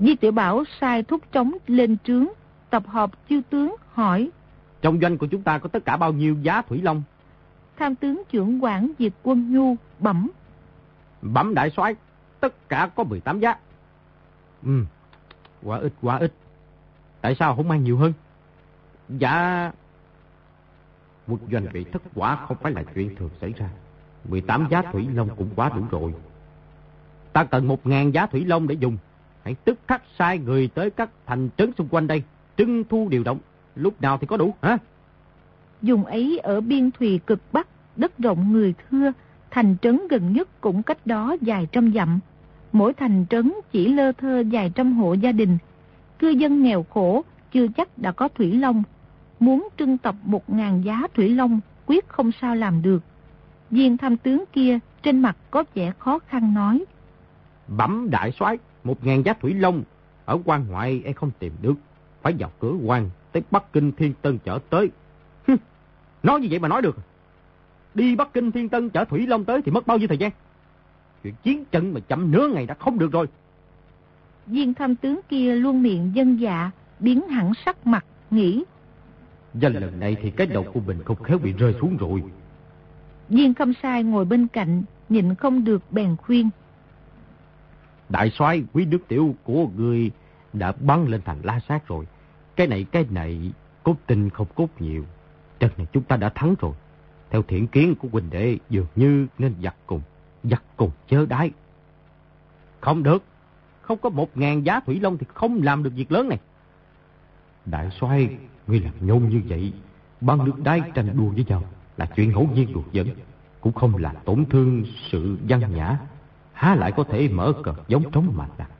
Di Tiểu Bảo sai thúc trống lên trướng, tập hợp chư tướng hỏi. Trong doanh của chúng ta có tất cả bao nhiêu giá thủy long? Tham tướng trưởng quản diệt quân nhu bẩm. Bẩm đại soái tất cả có 18 giá. Ừ, quá ít quá ít. Tại sao không mang nhiều hơn? Dạ... Một doanh bị thất quả không phải là chuyện thường xảy ra. 18 giá thủy long cũng quá đủ rồi. Ta cần 1.000 giá thủy long để dùng. Hãy tức khắc sai người tới các thành trấn xung quanh đây, trưng thu điều động. Lúc nào thì có đủ, hả? Dùng ấy ở biên thùy cực Bắc, đất rộng người thưa, thành trấn gần nhất cũng cách đó vài trăm dặm. Mỗi thành trấn chỉ lơ thơ vài trăm hộ gia đình. Cư dân nghèo khổ, chưa chắc đã có thủy long. Muốn trưng tập một ngàn giá thủy long, quyết không sao làm được. Viên tham tướng kia trên mặt có vẻ khó khăn nói. Bẩm đại soái một ngàn giá thủy long, ở quan ngoại em không tìm được. Phải vào cửa quan, tới Bắc Kinh Thiên Tân chở tới. nói như vậy mà nói được. Đi Bắc Kinh Thiên Tân chở thủy long tới thì mất bao nhiêu thời gian? Chuyện chiến trận mà chậm nửa ngày đã không được rồi. Viên tham tướng kia luôn miệng dân dạ, biến hẳn sắc mặt, nghĩ. Danh lần này thì cái đầu của mình không khéo bị rơi xuống rồi. Viên khâm sai ngồi bên cạnh, nhịn không được bèn khuyên. Đại soái quý đức tiểu của người đã bắn lên thành la sát rồi. Cái này cái này cốt tinh không cốt nhiều. Trận này chúng ta đã thắng rồi. Theo thiện kiến của huynh đệ dường như nên giặt cùng, giặt cùng chớ đái. Không được, không có một ngàn giá thủy long thì không làm được việc lớn này. Đại soái ngươi làm nhôn như vậy, băng nước đái tranh đua với nhau là chuyện ngẫu nhiên đùa dẫn, cũng không làm tổn thương sự văn nhã há lại có thể mở cờ giống trống mà đặt.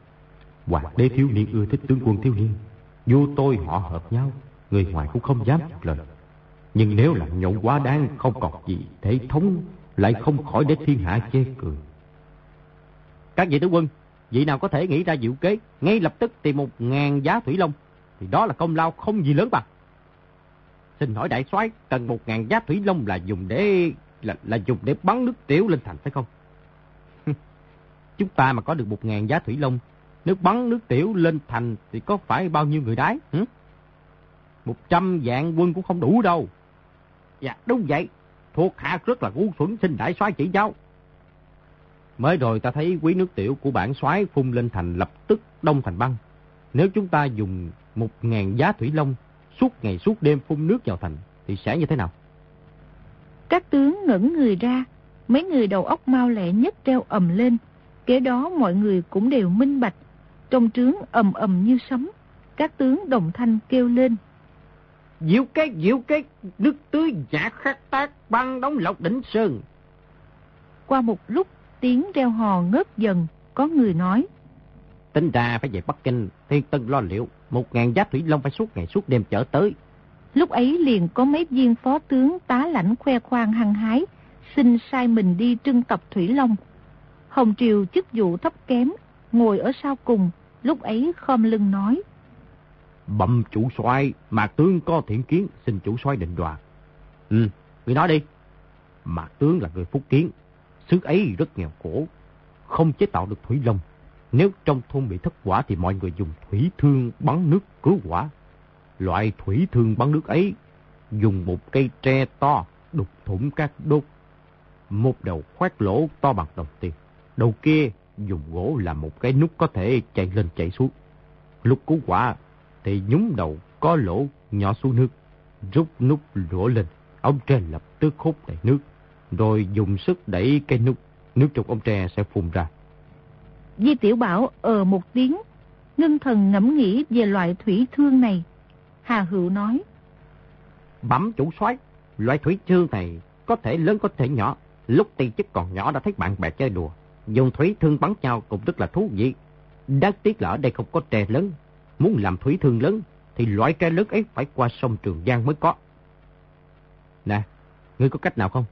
Hoàng đế thiếu niên ưa thích tướng quân thiếu niên, vô tôi họ hợp nhau, người ngoài cũng không dám lời. Nhưng nếu làm nhộn quá đáng không còn gì thể thống, lại không khỏi để thiên hạ chê cười. Các vị tướng quân, vị nào có thể nghĩ ra diệu kế, ngay lập tức tìm một ngàn giá thủy long, thì đó là công lao không gì lớn bằng. Xin hỏi đại soái cần một ngàn giá thủy long là dùng để là, là dùng để bắn nước tiểu lên thành phải không? Chúng ta mà có được một ngàn giá thủy long, nước bắn nước tiểu lên thành thì có phải bao nhiêu người đái? Hử? Một trăm vạn quân cũng không đủ đâu. Dạ, đúng vậy. Thuộc hạ rất là ngu xuẩn xin đại soái chỉ giáo. Mới rồi ta thấy quý nước tiểu của bản soái phun lên thành lập tức đông thành băng. Nếu chúng ta dùng một ngàn giá thủy long suốt ngày suốt đêm phun nước vào thành thì sẽ như thế nào? Các tướng ngẩn người ra, mấy người đầu óc mau lẹ nhất treo ầm lên, Kế đó mọi người cũng đều minh bạch, trong trướng ầm ầm như sấm, các tướng đồng thanh kêu lên. Diệu cái diệu cái nước tưới giả khắc tác băng đóng lọc đỉnh sơn. Qua một lúc tiếng reo hò ngớt dần, có người nói. Tính ra phải về Bắc Kinh, thiên tân lo liệu, một ngàn giá thủy long phải suốt ngày suốt đêm chở tới. Lúc ấy liền có mấy viên phó tướng tá lãnh khoe khoang hăng hái, xin sai mình đi trưng tập thủy long. Hồng Triều chức vụ thấp kém, ngồi ở sau cùng, lúc ấy khom lưng nói. Bẩm chủ soái Mạc Tướng có thiện kiến, xin chủ soái định đoạt. Ừ, người nói đi. Mạc Tướng là người phúc kiến, xứ ấy rất nghèo khổ, không chế tạo được thủy long. Nếu trong thôn bị thất quả thì mọi người dùng thủy thương bắn nước cứu quả. Loại thủy thương bắn nước ấy dùng một cây tre to đục thủng các đốt. Một đầu khoét lỗ to bằng đồng tiền. Đầu kia dùng gỗ làm một cái nút có thể chạy lên chạy xuống. Lúc cứu quả thì nhúng đầu có lỗ nhỏ xuống nước. Rút nút lỗ lên, ống tre lập tức hút đầy nước. Rồi dùng sức đẩy cái nút, nước trong ống tre sẽ phun ra. Di Tiểu Bảo ờ một tiếng, ngưng thần ngẫm nghĩ về loại thủy thương này. Hà Hữu nói. Bẩm chủ soái loại thủy thương này có thể lớn có thể nhỏ, Lúc tiên chức còn nhỏ đã thấy bạn bè chơi đùa. Dùng thủy thương bắn nhau cũng rất là thú vị. Đáng tiếc là ở đây không có tre lớn. Muốn làm thủy thương lớn thì loại tre lớn ấy phải qua sông Trường Giang mới có. Nè, ngươi có cách nào không?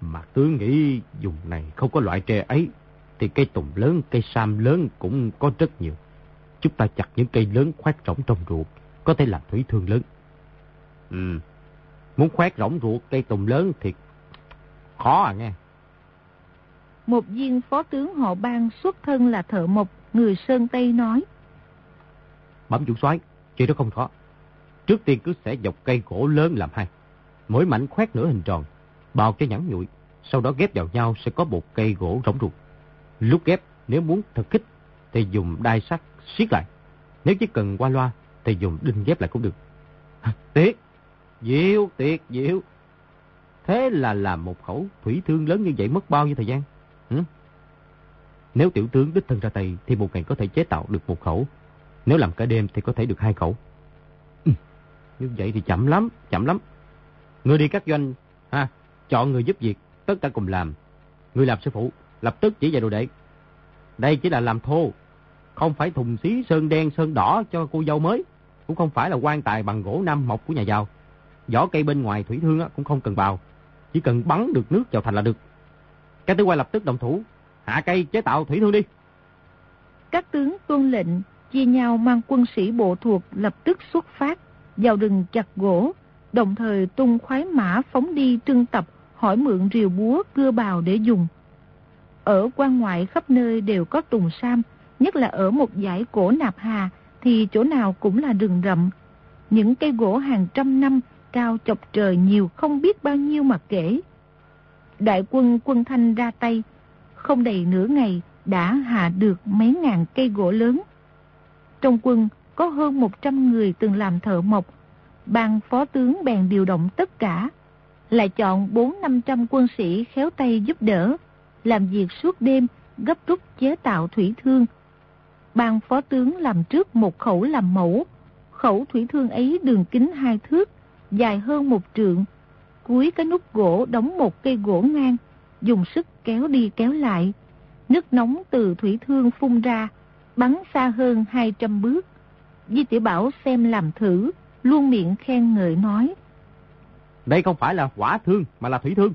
Mà tướng nghĩ dùng này không có loại tre ấy thì cây tùng lớn, cây sam lớn cũng có rất nhiều. Chúng ta chặt những cây lớn khoét rỗng trong ruột, có thể làm thủy thương lớn. Ừ, muốn khoét rỗng ruột cây tùng lớn thì khó à nghe. Một viên phó tướng họ ban xuất thân là thợ mộc, người Sơn Tây nói. Bẩm chủ soái, chuyện đó không khó. Trước tiên cứ sẽ dọc cây gỗ lớn làm hai. Mỗi mảnh khoét nửa hình tròn, bào cho nhẵn nhụi. Sau đó ghép vào nhau sẽ có một cây gỗ rỗng ruột. Lúc ghép, nếu muốn thật kích, thì dùng đai sắt siết lại. Nếu chỉ cần qua loa, thì dùng đinh ghép lại cũng được. Tiếc, diệu, tiệt, diệu. Thế là làm một khẩu thủy thương lớn như vậy mất bao nhiêu thời gian? Nếu tiểu tướng đích thân ra tay thì một ngày có thể chế tạo được một khẩu. Nếu làm cả đêm thì có thể được hai khẩu. Ừ. Như vậy thì chậm lắm, chậm lắm. Người đi các doanh, ha, chọn người giúp việc, tất cả cùng làm. Người làm sư phụ, lập tức chỉ dạy đồ đệ. Đây chỉ là làm thô, không phải thùng xí sơn đen sơn đỏ cho cô dâu mới, cũng không phải là quan tài bằng gỗ nam mộc của nhà giàu. Vỏ cây bên ngoài thủy thương cũng không cần vào, chỉ cần bắn được nước vào thành là được. Các tướng quay lập tức đồng thủ, hạ cây chế tạo thủy thương đi. Các tướng tuân lệnh, chia nhau mang quân sĩ bộ thuộc lập tức xuất phát, vào rừng chặt gỗ, đồng thời tung khoái mã phóng đi trưng tập, hỏi mượn rìu búa cưa bào để dùng. Ở quan ngoại khắp nơi đều có tùng sam, nhất là ở một dải cổ nạp hà thì chỗ nào cũng là rừng rậm. Những cây gỗ hàng trăm năm cao chọc trời nhiều không biết bao nhiêu mà kể. Đại quân quân thanh ra tay, không đầy nửa ngày đã hạ được mấy ngàn cây gỗ lớn. Trong quân có hơn 100 người từng làm thợ mộc, ban phó tướng bèn điều động tất cả, lại chọn 4-500 quân sĩ khéo tay giúp đỡ, làm việc suốt đêm, gấp rút chế tạo thủy thương. Ban phó tướng làm trước một khẩu làm mẫu, khẩu thủy thương ấy đường kính hai thước, dài hơn một trượng, cuối cái nút gỗ đóng một cây gỗ ngang, dùng sức kéo đi kéo lại. Nước nóng từ thủy thương phun ra, bắn xa hơn 200 bước. Di tiểu Bảo xem làm thử, luôn miệng khen ngợi nói. Đây không phải là hỏa thương mà là thủy thương.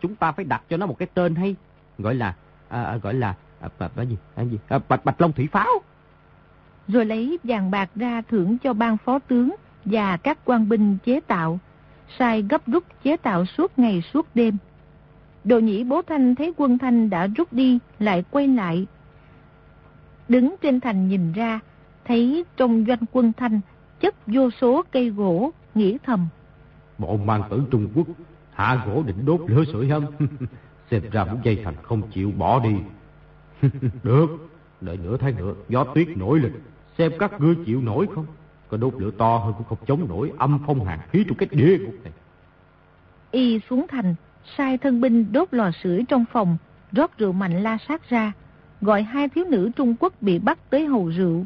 Chúng ta phải đặt cho nó một cái tên hay, gọi là à, à gọi là à, à, gì, à, gì? À, bạch bạch long thủy pháo. Rồi lấy vàng bạc ra thưởng cho ban phó tướng và các quan binh chế tạo, sai gấp rút chế tạo suốt ngày suốt đêm. Đồ nhĩ bố thanh thấy quân thanh đã rút đi, lại quay lại. Đứng trên thành nhìn ra, thấy trong doanh quân thanh chất vô số cây gỗ, nghĩ thầm. Bọn mang tử Trung Quốc, hạ gỗ định đốt lửa sưởi hâm. Xem ra muốn dây thành không chịu bỏ đi. Được, đợi nửa tháng nữa, gió tuyết nổi lên, xem các ngươi chịu nổi không. Có đốt lửa to hơn cũng không chống nổi âm phong hàng khí trong cái địa ngục này. Y xuống thành, sai thân binh đốt lò sưởi trong phòng, rót rượu mạnh la sát ra, gọi hai thiếu nữ Trung Quốc bị bắt tới hầu rượu.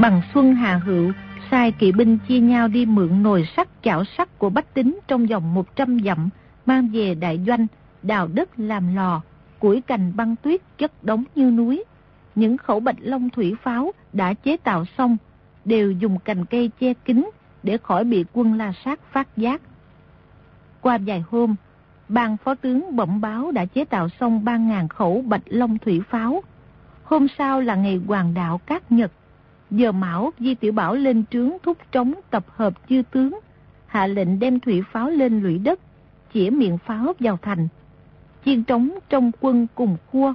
Bằng Xuân Hà Hữu sai kỵ binh chia nhau đi mượn nồi sắt chảo sắt của bách tính trong vòng 100 dặm, mang về đại doanh, đào đất làm lò, củi cành băng tuyết chất đống như núi. Những khẩu bạch long thủy pháo đã chế tạo xong, đều dùng cành cây che kín để khỏi bị quân la sát phát giác. Qua vài hôm, ban phó tướng bẩm báo đã chế tạo xong 3.000 khẩu bạch long thủy pháo. Hôm sau là ngày hoàng đạo Cát Nhật. Giờ Mão Di Tiểu Bảo lên trướng thúc trống tập hợp chư tướng, hạ lệnh đem thủy pháo lên lũy đất, chĩa miệng pháo vào thành. Chiên trống trong quân cùng khua,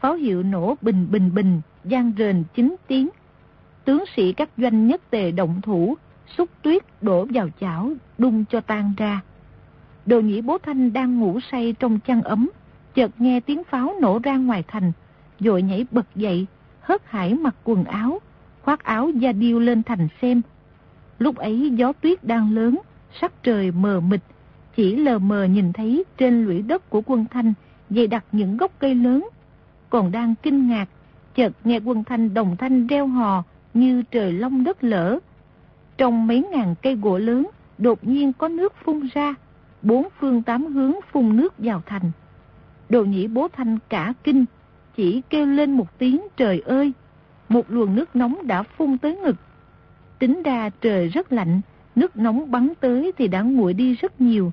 pháo hiệu nổ bình bình bình, gian rền chính tiếng. Tướng sĩ các doanh nhất tề động thủ, xúc tuyết đổ vào chảo, đung cho tan ra. Đồ nhĩ bố thanh đang ngủ say trong chăn ấm, chợt nghe tiếng pháo nổ ra ngoài thành, rồi nhảy bật dậy, hớt hải mặc quần áo, khoác áo da điêu lên thành xem. Lúc ấy gió tuyết đang lớn, sắc trời mờ mịt, chỉ lờ mờ nhìn thấy trên lũy đất của quân thanh dày đặt những gốc cây lớn. Còn đang kinh ngạc, Chợt nghe quân thanh đồng thanh reo hò như trời long đất lỡ. Trong mấy ngàn cây gỗ lớn, đột nhiên có nước phun ra, bốn phương tám hướng phun nước vào thành. Đồ nhĩ bố thanh cả kinh, chỉ kêu lên một tiếng trời ơi, một luồng nước nóng đã phun tới ngực. Tính ra trời rất lạnh, nước nóng bắn tới thì đã nguội đi rất nhiều,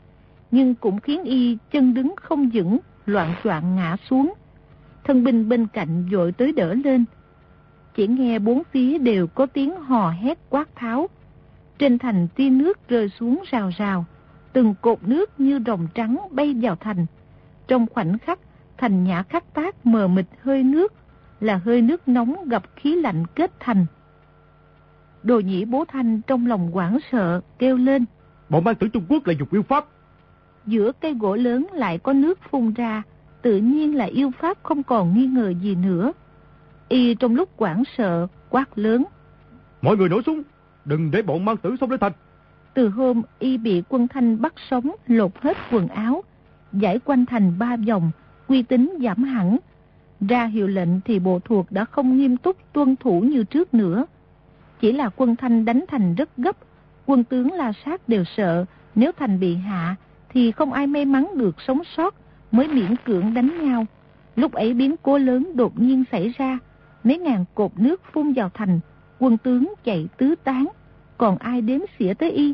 nhưng cũng khiến y chân đứng không vững, loạn choạng ngã xuống. Thân binh bên cạnh dội tới đỡ lên. Chỉ nghe bốn phía đều có tiếng hò hét quát tháo. Trên thành tia nước rơi xuống rào rào, từng cột nước như rồng trắng bay vào thành. Trong khoảnh khắc, thành nhã khắc tác mờ mịt hơi nước, là hơi nước nóng gặp khí lạnh kết thành. Đồ nhĩ bố thanh trong lòng quảng sợ, kêu lên. Bọn mang tử Trung Quốc là dục yêu pháp. Giữa cây gỗ lớn lại có nước phun ra, tự nhiên là yêu pháp không còn nghi ngờ gì nữa. Y trong lúc quảng sợ, quát lớn. Mọi người nổ súng, đừng để bọn mang tử xông lên thành. Từ hôm Y bị quân thanh bắt sống, lột hết quần áo, giải quanh thành ba vòng, quy tính giảm hẳn. Ra hiệu lệnh thì bộ thuộc đã không nghiêm túc tuân thủ như trước nữa. Chỉ là quân thanh đánh thành rất gấp, quân tướng La Sát đều sợ nếu thành bị hạ thì không ai may mắn được sống sót mới miễn cưỡng đánh nhau. Lúc ấy biến cố lớn đột nhiên xảy ra, mấy ngàn cột nước phun vào thành, quân tướng chạy tứ tán, còn ai đếm xỉa tới y.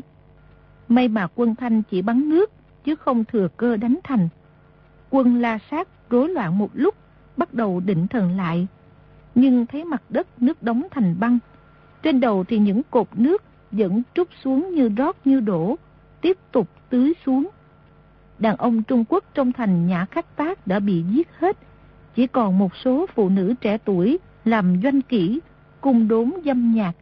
May mà quân thanh chỉ bắn nước, chứ không thừa cơ đánh thành. Quân la sát rối loạn một lúc, bắt đầu định thần lại. Nhưng thấy mặt đất nước đóng thành băng. Trên đầu thì những cột nước vẫn trút xuống như rót như đổ, tiếp tục tưới xuống đàn ông Trung Quốc trong thành Nhã khách Tác đã bị giết hết. Chỉ còn một số phụ nữ trẻ tuổi làm doanh kỹ, cung đốn dâm nhạc.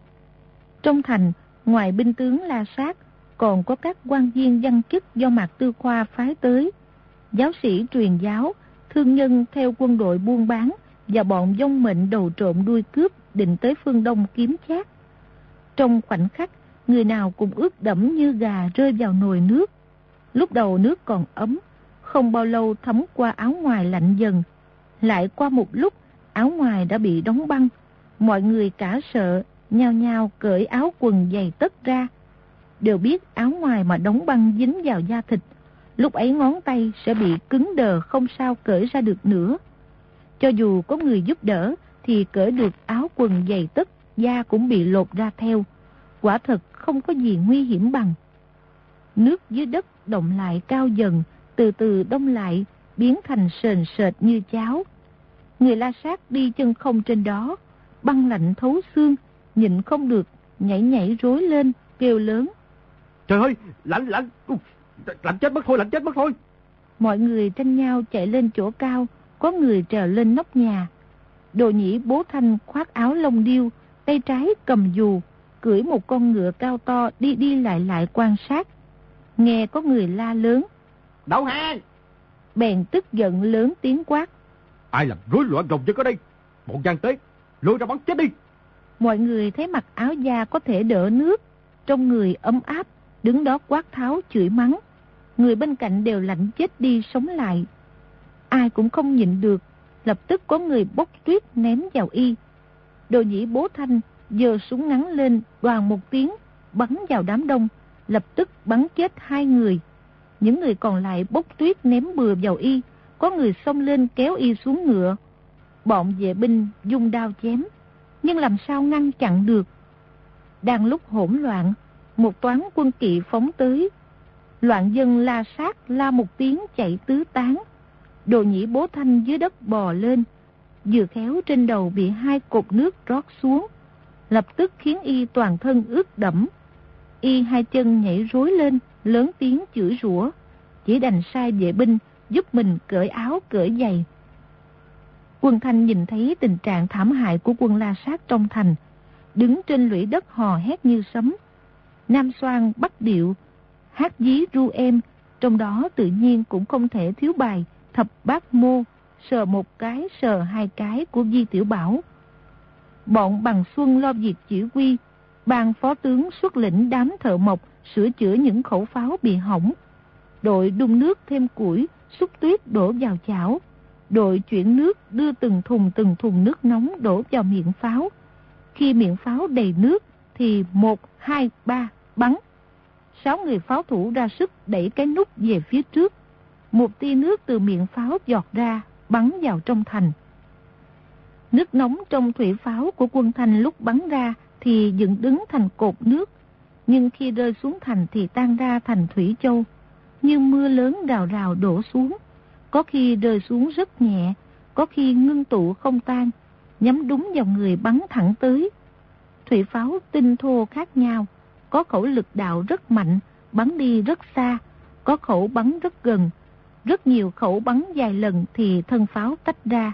Trong thành, ngoài binh tướng La Sát, còn có các quan viên văn chức do Mạc Tư Khoa phái tới. Giáo sĩ truyền giáo, thương nhân theo quân đội buôn bán và bọn dông mệnh đầu trộm đuôi cướp định tới phương Đông kiếm chát. Trong khoảnh khắc, người nào cũng ướt đẫm như gà rơi vào nồi nước. Lúc đầu nước còn ấm, không bao lâu thấm qua áo ngoài lạnh dần. Lại qua một lúc, áo ngoài đã bị đóng băng. Mọi người cả sợ, nhao nhao cởi áo quần dày tất ra. Đều biết áo ngoài mà đóng băng dính vào da thịt. Lúc ấy ngón tay sẽ bị cứng đờ không sao cởi ra được nữa. Cho dù có người giúp đỡ thì cởi được áo quần dày tất, da cũng bị lột ra theo. Quả thật không có gì nguy hiểm bằng. Nước dưới đất động lại cao dần, từ từ đông lại, biến thành sền sệt như cháo. Người la sát đi chân không trên đó, băng lạnh thấu xương, nhịn không được, nhảy nhảy rối lên, kêu lớn. Trời ơi, lạnh, lạnh, lạnh chết mất thôi, lạnh chết mất thôi. Mọi người tranh nhau chạy lên chỗ cao, có người trèo lên nóc nhà. Đồ nhĩ bố thanh khoác áo lông điêu, tay trái cầm dù, cưỡi một con ngựa cao to đi đi lại lại quan sát nghe có người la lớn. Đậu hàng! Bèn tức giận lớn tiếng quát. Ai làm rối loạn rồng dân ở đây? Bọn gian tế, lôi ra bắn chết đi! Mọi người thấy mặc áo da có thể đỡ nước, trong người ấm áp, đứng đó quát tháo chửi mắng. Người bên cạnh đều lạnh chết đi sống lại. Ai cũng không nhịn được, lập tức có người bốc tuyết ném vào y. Đồ nhĩ bố thanh giờ súng ngắn lên đoàn một tiếng, bắn vào đám đông lập tức bắn chết hai người. Những người còn lại bốc tuyết ném bừa vào y, có người xông lên kéo y xuống ngựa. Bọn vệ binh dùng đao chém, nhưng làm sao ngăn chặn được. Đang lúc hỗn loạn, một toán quân kỵ phóng tới. Loạn dân la sát la một tiếng chạy tứ tán. Đồ nhĩ bố thanh dưới đất bò lên, vừa khéo trên đầu bị hai cột nước rót xuống, lập tức khiến y toàn thân ướt đẫm, y hai chân nhảy rối lên, lớn tiếng chửi rủa, chỉ đành sai vệ binh giúp mình cởi áo cởi giày. Quân Thanh nhìn thấy tình trạng thảm hại của quân La Sát trong thành, đứng trên lũy đất hò hét như sấm. Nam Soan bắt điệu, hát dí ru em, trong đó tự nhiên cũng không thể thiếu bài thập bát mô, sờ một cái sờ hai cái của Di Tiểu Bảo. Bọn bằng xuân lo việc chỉ huy, ban phó tướng xuất lĩnh đám thợ mộc sửa chữa những khẩu pháo bị hỏng. Đội đun nước thêm củi, xúc tuyết đổ vào chảo. đội chuyển nước đưa từng thùng từng thùng nước nóng đổ vào miệng pháo. Khi miệng pháo đầy nước thì một, hai, ba bắn. Sáu người pháo thủ ra sức đẩy cái nút về phía trước. Một tia nước từ miệng pháo giọt ra, bắn vào trong thành. Nước nóng trong thủy pháo của quân thành lúc bắn ra thì dựng đứng thành cột nước, nhưng khi rơi xuống thành thì tan ra thành thủy châu, như mưa lớn rào rào đổ xuống. Có khi rơi xuống rất nhẹ, có khi ngưng tụ không tan, nhắm đúng vào người bắn thẳng tới. Thủy pháo tinh thô khác nhau, có khẩu lực đạo rất mạnh, bắn đi rất xa, có khẩu bắn rất gần. Rất nhiều khẩu bắn vài lần thì thân pháo tách ra,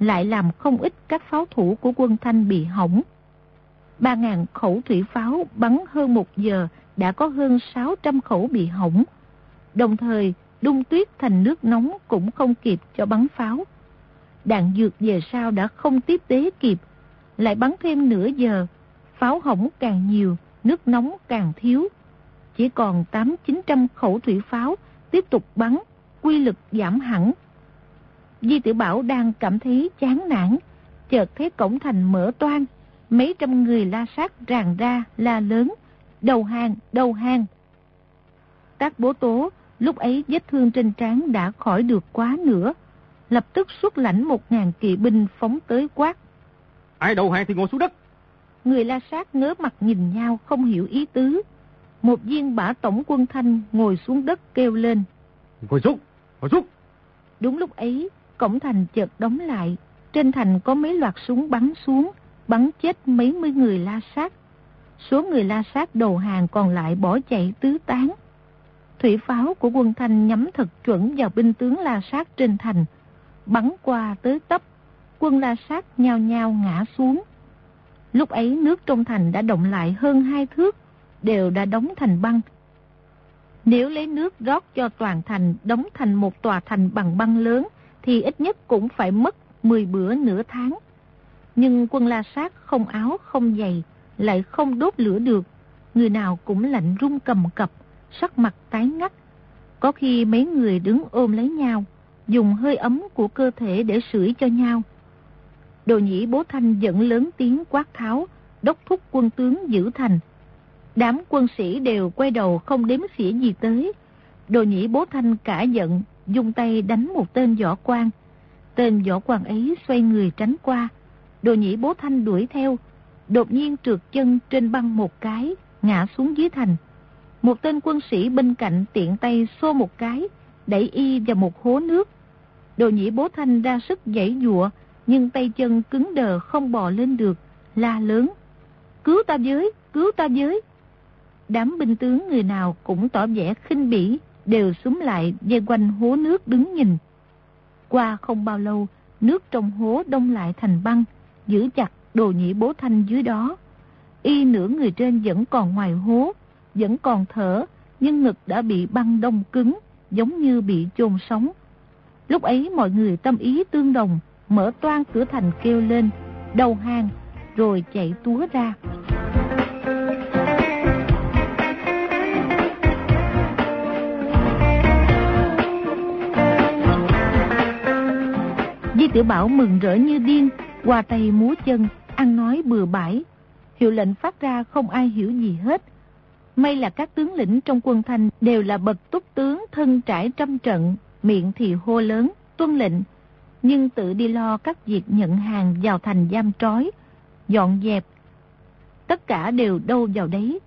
lại làm không ít các pháo thủ của quân Thanh bị hỏng. 3.000 khẩu thủy pháo bắn hơn một giờ đã có hơn 600 khẩu bị hỏng. Đồng thời, đung tuyết thành nước nóng cũng không kịp cho bắn pháo. Đạn dược về sau đã không tiếp tế kịp, lại bắn thêm nửa giờ, pháo hỏng càng nhiều, nước nóng càng thiếu. Chỉ còn 8-900 khẩu thủy pháo tiếp tục bắn, quy lực giảm hẳn. Di tiểu Bảo đang cảm thấy chán nản, chợt thấy cổng thành mở toan, mấy trăm người la sát ràng ra, la lớn, đầu hàng, đầu hàng. Tác bố tố, lúc ấy vết thương trên trán đã khỏi được quá nữa, lập tức xuất lãnh một ngàn kỵ binh phóng tới quát. Ai đầu hàng thì ngồi xuống đất. Người la sát ngớ mặt nhìn nhau không hiểu ý tứ. Một viên bả tổng quân thanh ngồi xuống đất kêu lên. Ngồi xuống, ngồi xuống. Đúng lúc ấy, cổng thành chợt đóng lại. Trên thành có mấy loạt súng bắn xuống, bắn chết mấy mươi người la sát. Số người la sát đầu hàng còn lại bỏ chạy tứ tán. Thủy pháo của quân thanh nhắm thật chuẩn vào binh tướng la sát trên thành. Bắn qua tới tấp, quân la sát nhao nhao ngã xuống. Lúc ấy nước trong thành đã động lại hơn hai thước, đều đã đóng thành băng. Nếu lấy nước rót cho toàn thành đóng thành một tòa thành bằng băng lớn, thì ít nhất cũng phải mất 10 bữa nửa tháng. Nhưng quân La Sát không áo không giày, lại không đốt lửa được. Người nào cũng lạnh run cầm cập, sắc mặt tái ngắt. Có khi mấy người đứng ôm lấy nhau, dùng hơi ấm của cơ thể để sưởi cho nhau. Đồ nhĩ bố thanh dẫn lớn tiếng quát tháo, đốc thúc quân tướng giữ thành. Đám quân sĩ đều quay đầu không đếm xỉa gì tới. Đồ nhĩ bố thanh cả giận, dùng tay đánh một tên võ quan. Tên võ quan ấy xoay người tránh qua. Đồ nhĩ bố thanh đuổi theo, đột nhiên trượt chân trên băng một cái, ngã xuống dưới thành. Một tên quân sĩ bên cạnh tiện tay xô một cái, đẩy y vào một hố nước. Đồ nhĩ bố thanh ra sức dãy dụa, nhưng tay chân cứng đờ không bò lên được, la lớn. Cứu ta với, cứu ta với. Đám binh tướng người nào cũng tỏ vẻ khinh bỉ, đều súng lại dây quanh hố nước đứng nhìn. Qua không bao lâu, nước trong hố đông lại thành băng, giữ chặt đồ nhĩ bố thanh dưới đó. Y nửa người trên vẫn còn ngoài hố, vẫn còn thở, nhưng ngực đã bị băng đông cứng, giống như bị chôn sống. Lúc ấy mọi người tâm ý tương đồng, mở toan cửa thành kêu lên, đầu hàng, rồi chạy túa ra. Di Tiểu Bảo mừng rỡ như điên, qua tay múa chân, ăn nói bừa bãi. Hiệu lệnh phát ra không ai hiểu gì hết. May là các tướng lĩnh trong quân thanh đều là bậc túc tướng thân trải trăm trận, miệng thì hô lớn, tuân lệnh. Nhưng tự đi lo các việc nhận hàng vào thành giam trói, dọn dẹp. Tất cả đều đâu vào đấy.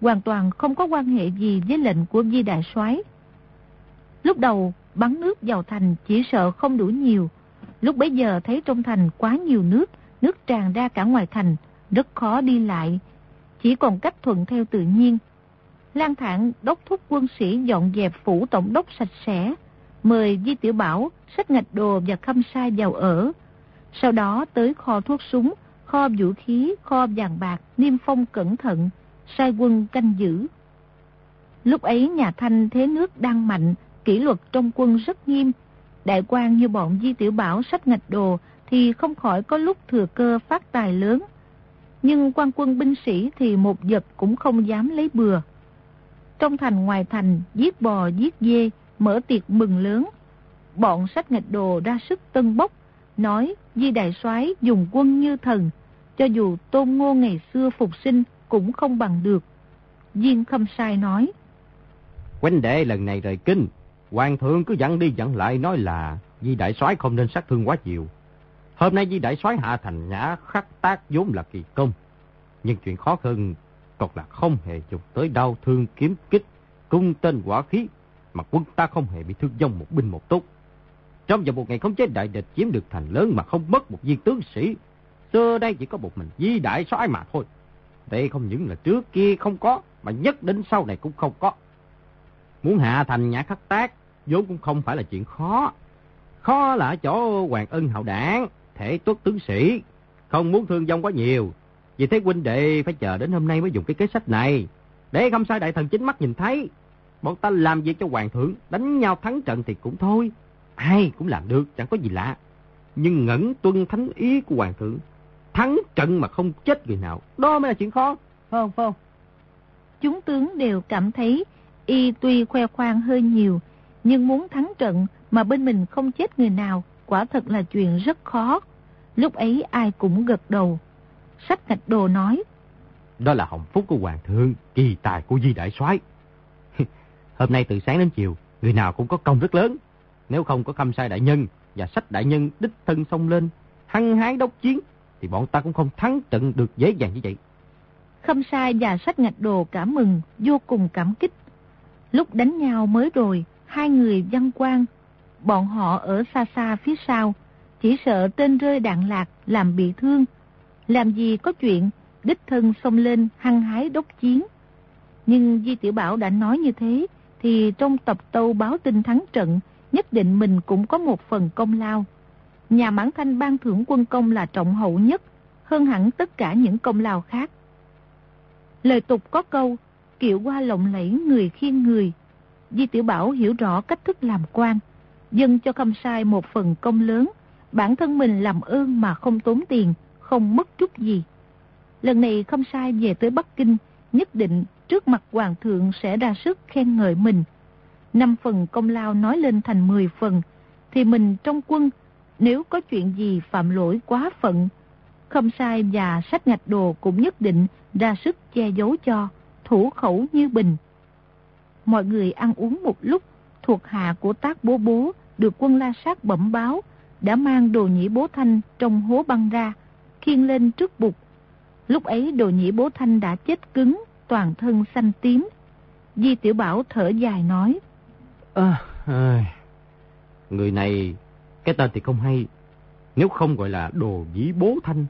Hoàn toàn không có quan hệ gì với lệnh của Di Đại soái Lúc đầu, bắn nước vào thành chỉ sợ không đủ nhiều, Lúc bấy giờ thấy trong thành quá nhiều nước, nước tràn ra cả ngoài thành, rất khó đi lại. Chỉ còn cách thuận theo tự nhiên. Lan thản đốc thúc quân sĩ dọn dẹp phủ tổng đốc sạch sẽ, mời Di Tiểu Bảo xách ngạch đồ và khâm sai vào ở. Sau đó tới kho thuốc súng, kho vũ khí, kho vàng bạc, niêm phong cẩn thận, sai quân canh giữ. Lúc ấy nhà Thanh thế nước đang mạnh, kỷ luật trong quân rất nghiêm, Đại quan như bọn Di Tiểu Bảo sách ngạch đồ thì không khỏi có lúc thừa cơ phát tài lớn. Nhưng quan quân binh sĩ thì một giật cũng không dám lấy bừa. Trong thành ngoài thành, giết bò, giết dê, mở tiệc mừng lớn. Bọn sách ngạch đồ ra sức tân bốc, nói Di Đại soái dùng quân như thần, cho dù tôn ngô ngày xưa phục sinh cũng không bằng được. Diên Khâm Sai nói. Quanh đệ lần này rời kinh, hoàng thượng cứ dặn đi dặn lại nói là Di Đại soái không nên sát thương quá nhiều. Hôm nay Di Đại soái hạ thành nhã khắc tác vốn là kỳ công. Nhưng chuyện khó hơn còn là không hề dùng tới đau thương kiếm kích, cung tên quả khí, mà quân ta không hề bị thương vong một binh một tốt. Trong vòng một ngày không chế đại địch chiếm được thành lớn mà không mất một viên tướng sĩ. Xưa đây chỉ có một mình Di Đại soái mà thôi. Đây không những là trước kia không có, mà nhất đến sau này cũng không có. Muốn hạ thành nhã khắc tác, vốn cũng không phải là chuyện khó. Khó là ở chỗ Hoàng Ân hậu đảng, thể tuất tướng sĩ, không muốn thương vong quá nhiều. Vì thế huynh đệ phải chờ đến hôm nay mới dùng cái kế sách này. Để không sai đại thần chính mắt nhìn thấy. Bọn ta làm việc cho hoàng thượng, đánh nhau thắng trận thì cũng thôi. Ai cũng làm được, chẳng có gì lạ. Nhưng ngẩn tuân thánh ý của hoàng thượng, thắng trận mà không chết người nào, đó mới là chuyện khó. Phải không, phải không? Chúng tướng đều cảm thấy y tuy khoe khoang hơi nhiều, nhưng muốn thắng trận mà bên mình không chết người nào, quả thật là chuyện rất khó. Lúc ấy ai cũng gật đầu. Sách ngạch đồ nói. Đó là hồng phúc của hoàng thượng, kỳ tài của di đại soái. Hôm nay từ sáng đến chiều, người nào cũng có công rất lớn. Nếu không có khâm sai đại nhân và sách đại nhân đích thân xông lên, hăng hái đốc chiến, thì bọn ta cũng không thắng trận được dễ dàng như vậy. Khâm sai và sách ngạch đồ cảm mừng, vô cùng cảm kích. Lúc đánh nhau mới rồi, hai người văn quan, bọn họ ở xa xa phía sau, chỉ sợ tên rơi đạn lạc làm bị thương. Làm gì có chuyện đích thân xông lên hăng hái đốc chiến. Nhưng Di Tiểu Bảo đã nói như thế, thì trong tập tâu báo tin thắng trận, nhất định mình cũng có một phần công lao. Nhà Mãn Thanh ban thưởng quân công là trọng hậu nhất, hơn hẳn tất cả những công lao khác. Lời tục có câu, kiệu qua lộng lẫy người khiên người. Di Tiểu Bảo hiểu rõ cách thức làm quan, dân cho khâm sai một phần công lớn, bản thân mình làm ơn mà không tốn tiền, không mất chút gì. Lần này khâm sai về tới Bắc Kinh, nhất định trước mặt hoàng thượng sẽ ra sức khen ngợi mình. Năm phần công lao nói lên thành 10 phần, thì mình trong quân, nếu có chuyện gì phạm lỗi quá phận, khâm sai và sách ngạch đồ cũng nhất định ra sức che giấu cho, thủ khẩu như bình. Mọi người ăn uống một lúc, thuộc hạ của tác bố bố được quân la sát bẩm báo, đã mang đồ nhĩ bố thanh trong hố băng ra, khiêng lên trước bục. Lúc ấy đồ nhĩ bố thanh đã chết cứng, toàn thân xanh tím. Di Tiểu Bảo thở dài nói. À, à, người này, cái tên thì không hay. Nếu không gọi là đồ dĩ bố thanh,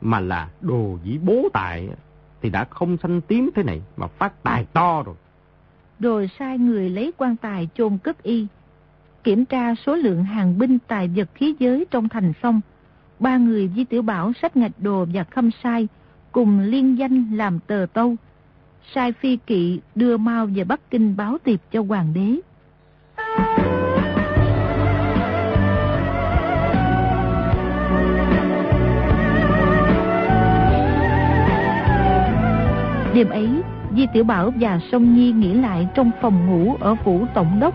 mà là đồ dĩ bố tài, thì đã không xanh tím thế này, mà phát tài to rồi. Rồi sai người lấy quan tài chôn cất y. Kiểm tra số lượng hàng binh tài vật khí giới trong thành xong. Ba người Di Tiểu Bảo, Sách Ngạch Đồ và Khâm Sai cùng liên danh làm tờ tâu sai phi kỵ đưa mau về Bắc Kinh báo tiệp cho hoàng đế. Đêm ấy, Di Tiểu Bảo và Song Nhi nghỉ lại trong phòng ngủ ở phủ tổng đốc.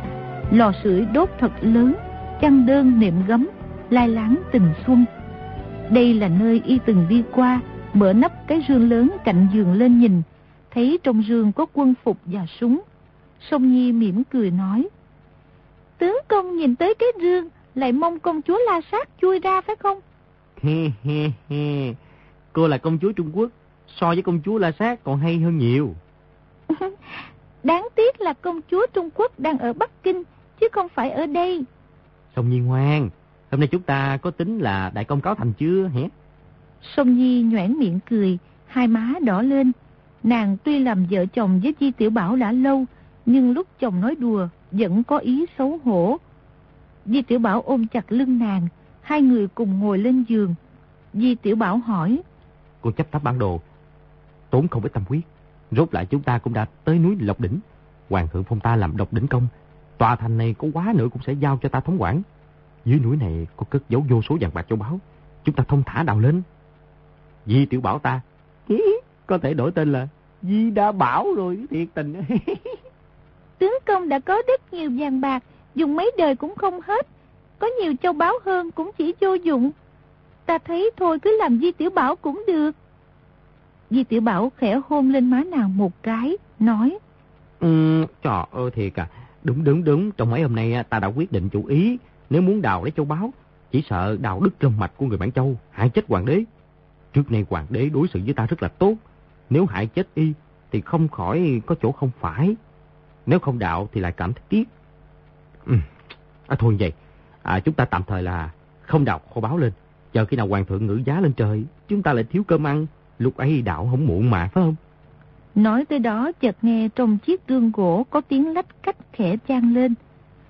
Lò sưởi đốt thật lớn, chăn đơn niệm gấm, lai láng tình xuân. Đây là nơi y từng đi qua, mở nắp cái rương lớn cạnh giường lên nhìn, thấy trong rương có quân phục và súng. Sông Nhi mỉm cười nói, Tướng công nhìn tới cái rương, lại mong công chúa La Sát chui ra phải không? He he he, cô là công chúa Trung Quốc, so với công chúa La Sát còn hay hơn nhiều. Đáng tiếc là công chúa Trung Quốc đang ở Bắc Kinh, chứ không phải ở đây. Sông Nhi ngoan, hôm nay chúng ta có tính là đại công cáo thành chưa hả? Sông Nhi nhoảng miệng cười, hai má đỏ lên, Nàng tuy làm vợ chồng với Chi Tiểu Bảo đã lâu, nhưng lúc chồng nói đùa vẫn có ý xấu hổ. Di Tiểu Bảo ôm chặt lưng nàng, hai người cùng ngồi lên giường. Di Tiểu Bảo hỏi. Cô chấp tháp bản đồ, tốn không ít tâm huyết. Rốt lại chúng ta cũng đã tới núi Lộc Đỉnh. Hoàng thượng phong ta làm độc đỉnh công. Tòa thành này có quá nữa cũng sẽ giao cho ta thống quản. Dưới núi này có cất giấu vô số vàng bạc châu báu. Chúng ta thông thả đào lên. Di Tiểu Bảo ta có thể đổi tên là Di đã bảo rồi, thiệt tình. Tướng công đã có rất nhiều vàng bạc, dùng mấy đời cũng không hết. có nhiều châu báu hơn cũng chỉ vô dụng. Ta thấy thôi cứ làm Di Tiểu Bảo cũng được. Di Tiểu Bảo khẽ hôn lên má nàng một cái, nói. Ừ, trời ơi thiệt à. Đúng đúng đúng, trong mấy hôm nay à, ta đã quyết định chủ ý. Nếu muốn đào lấy châu báu, chỉ sợ đào đứt trong mạch của người Bản Châu, hại chết hoàng đế. Trước nay hoàng đế đối xử với ta rất là tốt. Nếu hại chết y, thì không khỏi có chỗ không phải. Nếu không đạo thì lại cảm thấy tiếc. Ừ. À, thôi vậy, à, chúng ta tạm thời là không đào kho báo lên. Chờ khi nào hoàng thượng ngữ giá lên trời, chúng ta lại thiếu cơm ăn. Lúc ấy đạo không muộn mà, phải không? Nói tới đó chợt nghe trong chiếc rương gỗ có tiếng lách cách khẽ chan lên.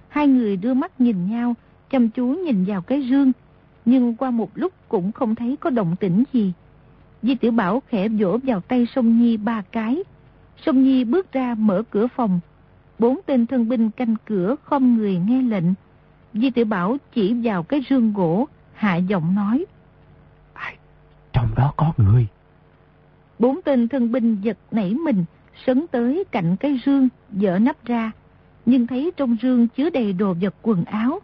Hai người đưa mắt nhìn nhau, chăm chú nhìn vào cái rương. Nhưng qua một lúc cũng không thấy có động tĩnh gì. Di Tiểu Bảo khẽ vỗ vào tay Sông Nhi ba cái. Sông Nhi bước ra mở cửa phòng. Bốn tên thân binh canh cửa không người nghe lệnh. Di Tiểu Bảo chỉ vào cái rương gỗ, hạ giọng nói. Ai, trong đó có người. Bốn tên thân binh giật nảy mình, sấn tới cạnh cái rương, dỡ nắp ra. Nhưng thấy trong rương chứa đầy đồ vật quần áo.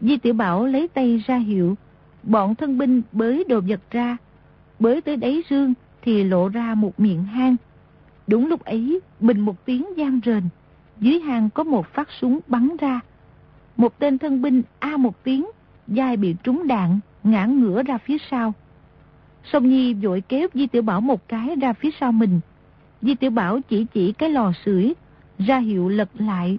Di Tiểu Bảo lấy tay ra hiệu. Bọn thân binh bới đồ vật ra. Bới tới đáy rương thì lộ ra một miệng hang. Đúng lúc ấy, bình một tiếng gian rền. Dưới hang có một phát súng bắn ra. Một tên thân binh A một tiếng, dai bị trúng đạn, ngã ngửa ra phía sau. Song Nhi vội kéo Di Tiểu Bảo một cái ra phía sau mình. Di Tiểu Bảo chỉ chỉ cái lò sưởi ra hiệu lật lại.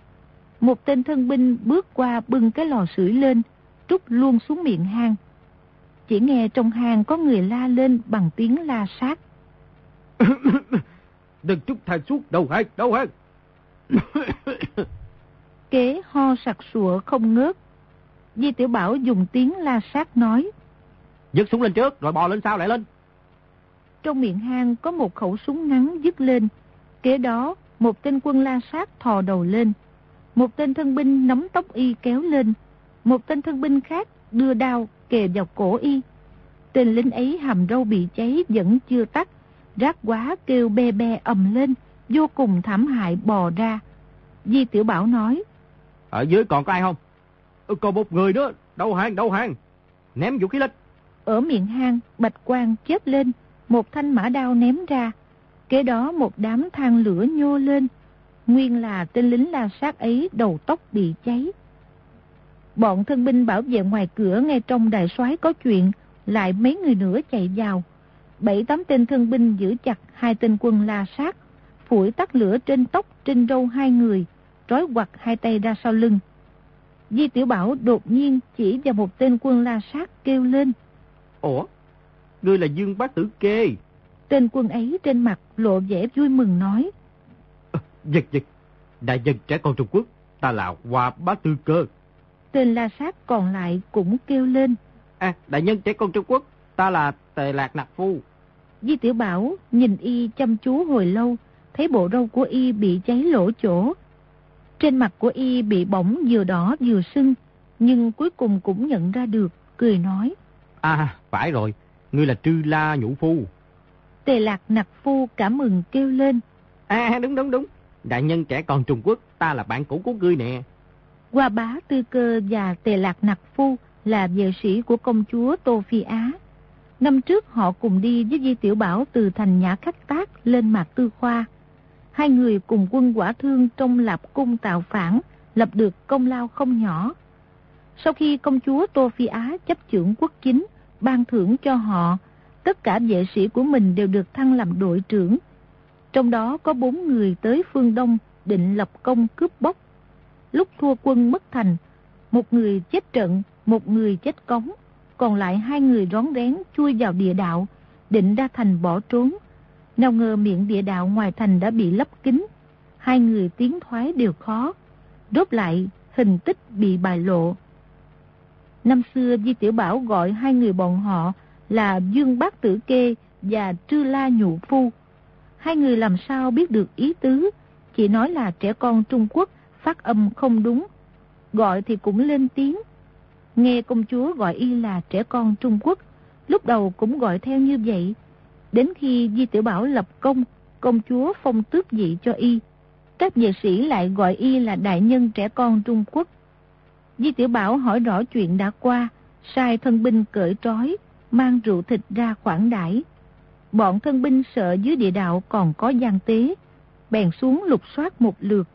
Một tên thân binh bước qua bưng cái lò sưởi lên, trút luôn xuống miệng hang. Chỉ nghe trong hang có người la lên bằng tiếng la sát. Đừng chút thang suốt đầu hang, đầu hang. Kế ho sặc sụa không ngớt. Di Tiểu Bảo dùng tiếng la sát nói. Dứt súng lên trước, rồi bò lên sau lại lên. Trong miệng hang có một khẩu súng ngắn dứt lên. Kế đó, một tên quân la sát thò đầu lên. Một tên thân binh nắm tóc y kéo lên. Một tên thân binh khác đưa đao kề vào cổ y. Tên lính ấy hàm râu bị cháy vẫn chưa tắt. Rác quá kêu be be ầm lên, vô cùng thảm hại bò ra. Di Tiểu Bảo nói. Ở dưới còn có ai không? Ừ, còn một người nữa, đầu hàng, đầu hàng. Ném vũ khí lên. Ở miệng hang, bạch quang chớp lên, một thanh mã đao ném ra. Kế đó một đám than lửa nhô lên. Nguyên là tên lính la sát ấy đầu tóc bị cháy. Bọn thân binh bảo vệ ngoài cửa ngay trong đại soái có chuyện, lại mấy người nữa chạy vào. Bảy tám tên thân binh giữ chặt hai tên quân la sát, phủi tắt lửa trên tóc trên râu hai người, trói quặt hai tay ra sau lưng. Di Tiểu Bảo đột nhiên chỉ vào một tên quân la sát kêu lên. Ủa? Ngươi là Dương Bác Tử Kê. Tên quân ấy trên mặt lộ vẻ vui mừng nói. À, giật giật, đại dân trẻ con Trung Quốc, ta là Hoa Bá Tư Cơ. Tên la sát còn lại cũng kêu lên. À, đại nhân trẻ con Trung Quốc, ta là Tề Lạc Nặc Phu. Di Tiểu Bảo nhìn y chăm chú hồi lâu, thấy bộ râu của y bị cháy lỗ chỗ. Trên mặt của y bị bỏng vừa đỏ vừa sưng, nhưng cuối cùng cũng nhận ra được, cười nói. À, phải rồi, ngươi là Trư La Nhũ Phu. Tề Lạc Nặc Phu cảm mừng kêu lên. À, đúng đúng đúng, đại nhân trẻ con Trung Quốc, ta là bạn cũ của ngươi nè. Hoa bá tư cơ và Tề Lạc Nặc Phu là vệ sĩ của công chúa Tô Phi Á. Năm trước họ cùng đi với Di Tiểu Bảo từ thành Nhã Khách Tác lên Mạc Tư Khoa. Hai người cùng quân quả thương trong lạp cung tạo phản, lập được công lao không nhỏ. Sau khi công chúa Tô Phi Á chấp trưởng quốc chính, ban thưởng cho họ, tất cả vệ sĩ của mình đều được thăng làm đội trưởng. Trong đó có bốn người tới phương Đông định lập công cướp bóc. Lúc thua quân mất thành, một người chết trận, một người chết cống, còn lại hai người rón rén chui vào địa đạo, định ra thành bỏ trốn. Nào ngờ miệng địa đạo ngoài thành đã bị lấp kín, hai người tiến thoái đều khó, rốt lại hình tích bị bài lộ. Năm xưa Di Tiểu Bảo gọi hai người bọn họ là Dương Bác Tử Kê và Trư La Nhụ Phu. Hai người làm sao biết được ý tứ, chỉ nói là trẻ con Trung Quốc phát âm không đúng, gọi thì cũng lên tiếng. Nghe công chúa gọi y là trẻ con Trung Quốc, lúc đầu cũng gọi theo như vậy. Đến khi Di Tiểu Bảo lập công, công chúa phong tước vị cho y. Các vệ sĩ lại gọi y là đại nhân trẻ con Trung Quốc. Di Tiểu Bảo hỏi rõ chuyện đã qua, sai thân binh cởi trói, mang rượu thịt ra khoản đãi. Bọn thân binh sợ dưới địa đạo còn có gian tế, bèn xuống lục soát một lượt.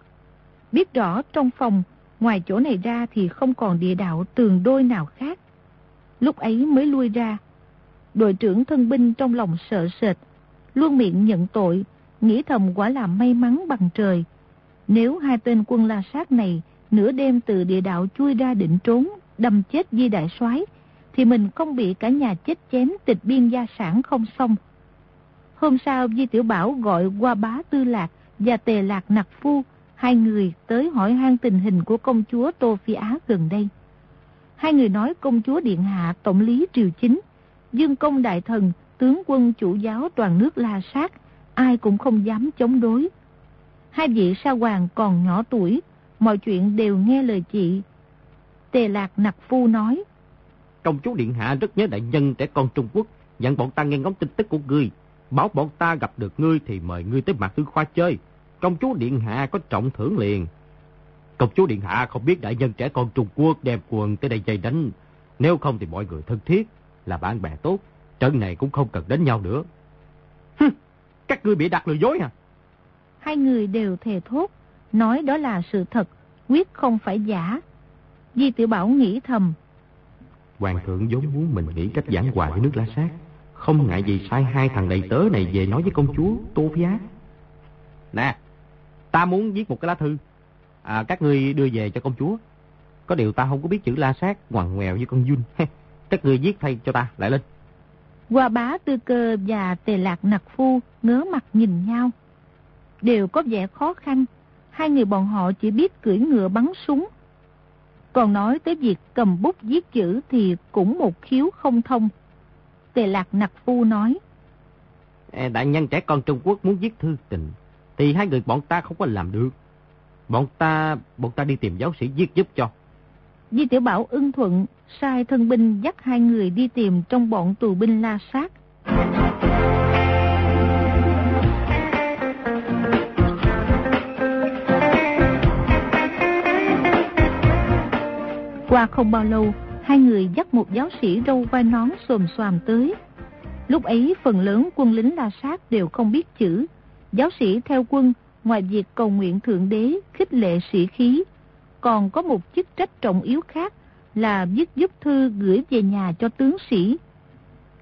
Biết rõ trong phòng, ngoài chỗ này ra thì không còn địa đạo tường đôi nào khác. Lúc ấy mới lui ra. Đội trưởng thân binh trong lòng sợ sệt, luôn miệng nhận tội, nghĩ thầm quả là may mắn bằng trời. Nếu hai tên quân la sát này nửa đêm từ địa đạo chui ra định trốn, đâm chết Di Đại soái thì mình không bị cả nhà chết chém tịch biên gia sản không xong. Hôm sau Di Tiểu Bảo gọi qua bá tư lạc và tề lạc nặc phu, hai người tới hỏi han tình hình của công chúa Tô Phi Á gần đây. Hai người nói công chúa Điện Hạ Tổng lý Triều Chính, Dương Công Đại Thần, tướng quân chủ giáo toàn nước La Sát, ai cũng không dám chống đối. Hai vị sa hoàng còn nhỏ tuổi, mọi chuyện đều nghe lời chị. Tề Lạc Nặc Phu nói, Công chúa Điện Hạ rất nhớ đại nhân trẻ con Trung Quốc, dặn bọn ta nghe ngóng tin tức của ngươi. Bảo bọn ta gặp được ngươi thì mời ngươi tới mặt tư khoa chơi. Công chúa Điện Hạ có trọng thưởng liền. Công chúa Điện Hạ không biết đại nhân trẻ con Trung Quốc đem quần tới đây chơi đánh. Nếu không thì mọi người thân thiết, là bạn bè tốt. Trận này cũng không cần đánh nhau nữa. Hừ, các ngươi bị đặt lừa dối à? Hai người đều thề thốt, nói đó là sự thật, quyết không phải giả. Di Tiểu Bảo nghĩ thầm. Hoàng thượng vốn muốn mình nghĩ cách giảng hòa với nước lá sát. Không ngại gì sai hai thằng đầy tớ này về nói với công chúa Tô Phi Á. Nè, ta muốn viết một cái lá thư. À, các ngươi đưa về cho công chúa. Có điều ta không có biết chữ la sát ngoằn ngoèo như con Jun. các ngươi viết thay cho ta, lại lên. Qua bá tư cơ và tề lạc nặc phu ngớ mặt nhìn nhau. Đều có vẻ khó khăn. Hai người bọn họ chỉ biết cưỡi ngựa bắn súng. Còn nói tới việc cầm bút viết chữ thì cũng một khiếu không thông. Tề lạc nặc phu nói. Đại nhân trẻ con Trung Quốc muốn viết thư tình. Thì hai người bọn ta không có làm được. Bọn ta, bọn ta đi tìm giáo sĩ viết giúp cho. Di Tiểu Bảo ưng thuận, sai thân binh dắt hai người đi tìm trong bọn tù binh la sát. Qua không bao lâu, hai người dắt một giáo sĩ râu vai nón xồm xoàm tới. Lúc ấy phần lớn quân lính La Sát đều không biết chữ. Giáo sĩ theo quân, ngoài việc cầu nguyện Thượng Đế, khích lệ sĩ khí, còn có một chức trách trọng yếu khác là viết giúp thư gửi về nhà cho tướng sĩ.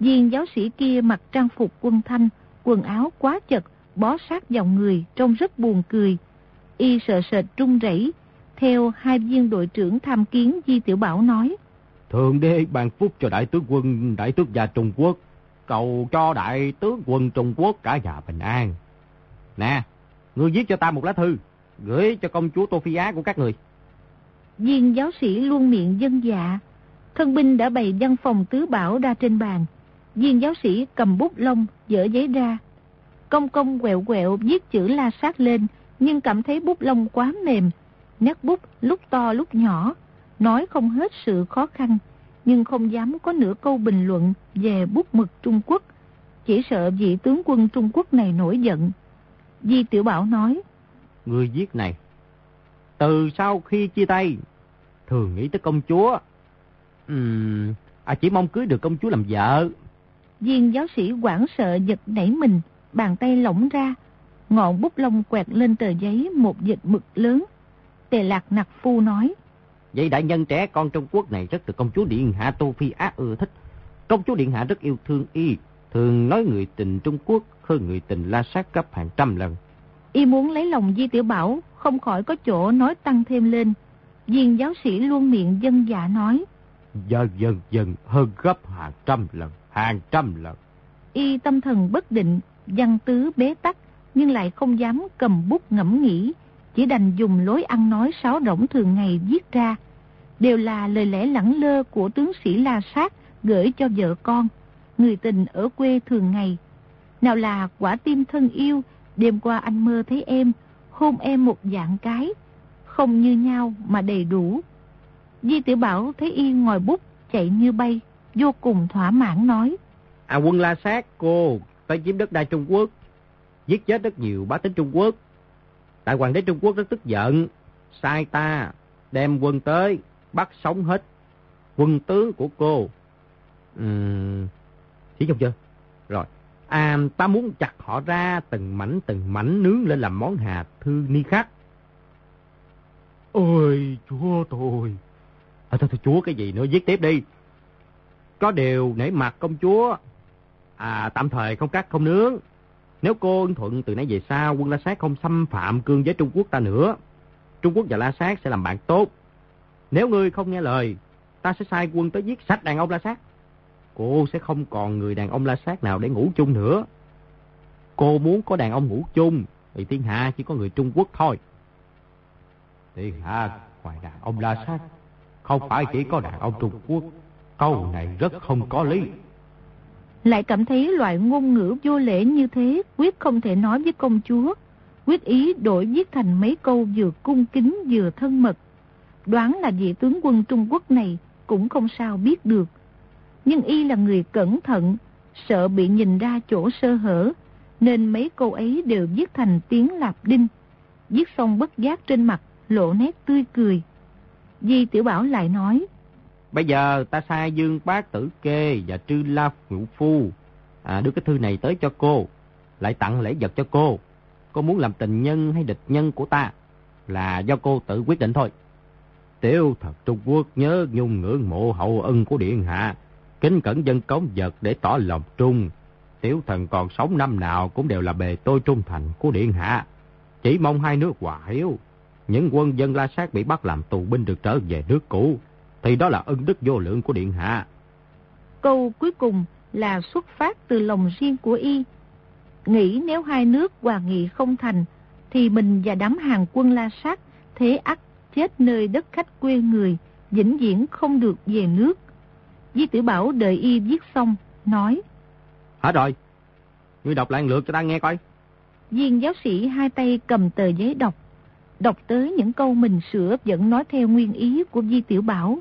Viên giáo sĩ kia mặc trang phục quân thanh, quần áo quá chật, bó sát vào người, trông rất buồn cười. Y sợ sệt trung rẩy, theo hai viên đội trưởng tham kiến Di Tiểu Bảo nói. Thượng đế ban phúc cho đại tướng quân, đại tướng gia Trung Quốc, cầu cho đại tướng quân Trung Quốc cả nhà bình an. Nè, ngươi viết cho ta một lá thư, gửi cho công chúa Tô Phi Á của các người. Viên giáo sĩ luôn miệng dân dạ. Thân binh đã bày văn phòng tứ bảo ra trên bàn. Viên giáo sĩ cầm bút lông, dở giấy ra. Công công quẹo quẹo viết chữ la sát lên, nhưng cảm thấy bút lông quá mềm. Nét bút lúc to lúc nhỏ, nói không hết sự khó khăn, nhưng không dám có nửa câu bình luận về bút mực Trung Quốc. Chỉ sợ vị tướng quân Trung Quốc này nổi giận. Di Tiểu Bảo nói, Người viết này, từ sau khi chia tay, thường nghĩ tới công chúa. Ừm, à chỉ mong cưới được công chúa làm vợ. Viên giáo sĩ quảng sợ giật nảy mình, bàn tay lỏng ra, ngọn bút lông quẹt lên tờ giấy một dịch mực lớn. Tề lạc nặc phu nói. Vậy đại nhân trẻ con Trung Quốc này rất được công chúa Điện Hạ Tô Phi Á ưa thích. Công chúa Điện Hạ rất yêu thương y, thường nói người tình Trung Quốc hơn người tình La Sát gấp hàng trăm lần. Y muốn lấy lòng Di Tiểu Bảo, không khỏi có chỗ nói tăng thêm lên. Viên giáo sĩ luôn miệng dân dạ nói. Dần dần dần hơn gấp hàng trăm lần, hàng trăm lần. Y tâm thần bất định, văn tứ bế tắc, nhưng lại không dám cầm bút ngẫm nghĩ, chỉ đành dùng lối ăn nói sáo rỗng thường ngày viết ra. Đều là lời lẽ lẳng lơ của tướng sĩ La Sát gửi cho vợ con, người tình ở quê thường ngày. Nào là quả tim thân yêu, đêm qua anh mơ thấy em, hôn em một dạng cái, không như nhau mà đầy đủ. Di Tiểu Bảo thấy y ngồi bút chạy như bay, vô cùng thỏa mãn nói. À quân La Sát cô, phải chiếm đất đai Trung Quốc, giết chết rất nhiều bá tính Trung Quốc. Đại hoàng đế Trung Quốc rất tức giận, sai ta đem quân tới, bắt sống hết quân tướng của cô. Ừ, uhm, chỉ không chưa? Rồi, à, ta muốn chặt họ ra từng mảnh từng mảnh nướng lên làm món hà thư ni khắc. Ôi, chúa tôi. À, thôi, thôi, chúa cái gì nữa, viết tiếp đi. Có điều nể mặt công chúa. À, tạm thời không cắt không nướng. Nếu cô ưng thuận từ nay về sau, quân La Sát không xâm phạm cương giới Trung Quốc ta nữa. Trung Quốc và La Sát sẽ làm bạn tốt. Nếu ngươi không nghe lời, ta sẽ sai quân tới giết sạch đàn ông La Sát. Cô sẽ không còn người đàn ông La Sát nào để ngủ chung nữa. Cô muốn có đàn ông ngủ chung, thì thiên hạ chỉ có người Trung Quốc thôi. Thiên hạ ngoài đàn ông La Sát, không phải chỉ có đàn ông Trung Quốc. Câu này rất không có lý. Lại cảm thấy loại ngôn ngữ vô lễ như thế quyết không thể nói với công chúa. Quyết ý đổi viết thành mấy câu vừa cung kính vừa thân mật. Đoán là vị tướng quân Trung Quốc này cũng không sao biết được. Nhưng y là người cẩn thận, sợ bị nhìn ra chỗ sơ hở, nên mấy câu ấy đều viết thành tiếng lạp đinh. Viết xong bất giác trên mặt, lộ nét tươi cười. Di Tiểu Bảo lại nói, Bây giờ ta sai Dương Bác Tử Kê và Trư La Ngũ Phu à, đưa cái thư này tới cho cô, lại tặng lễ vật cho cô. Cô muốn làm tình nhân hay địch nhân của ta là do cô tự quyết định thôi. Tiểu thật Trung Quốc nhớ nhung ngưỡng mộ hậu ân của Điện Hạ, kính cẩn dân cống vật để tỏ lòng trung. Tiểu thần còn sống năm nào cũng đều là bề tôi trung thành của Điện Hạ. Chỉ mong hai nước hòa hiếu, những quân dân La Sát bị bắt làm tù binh được trở về nước cũ, thì đó là ân đức vô lượng của Điện Hạ. Câu cuối cùng là xuất phát từ lòng riêng của y. Nghĩ nếu hai nước hòa nghị không thành, thì mình và đám hàng quân La Sát thế ắt chết nơi đất khách quê người, vĩnh viễn không được về nước. Di tử Bảo đợi y viết xong, nói. Hết rồi, ngươi đọc lại lượt cho ta nghe coi. Viên giáo sĩ hai tay cầm tờ giấy đọc, đọc tới những câu mình sửa vẫn nói theo nguyên ý của Di Tiểu Bảo.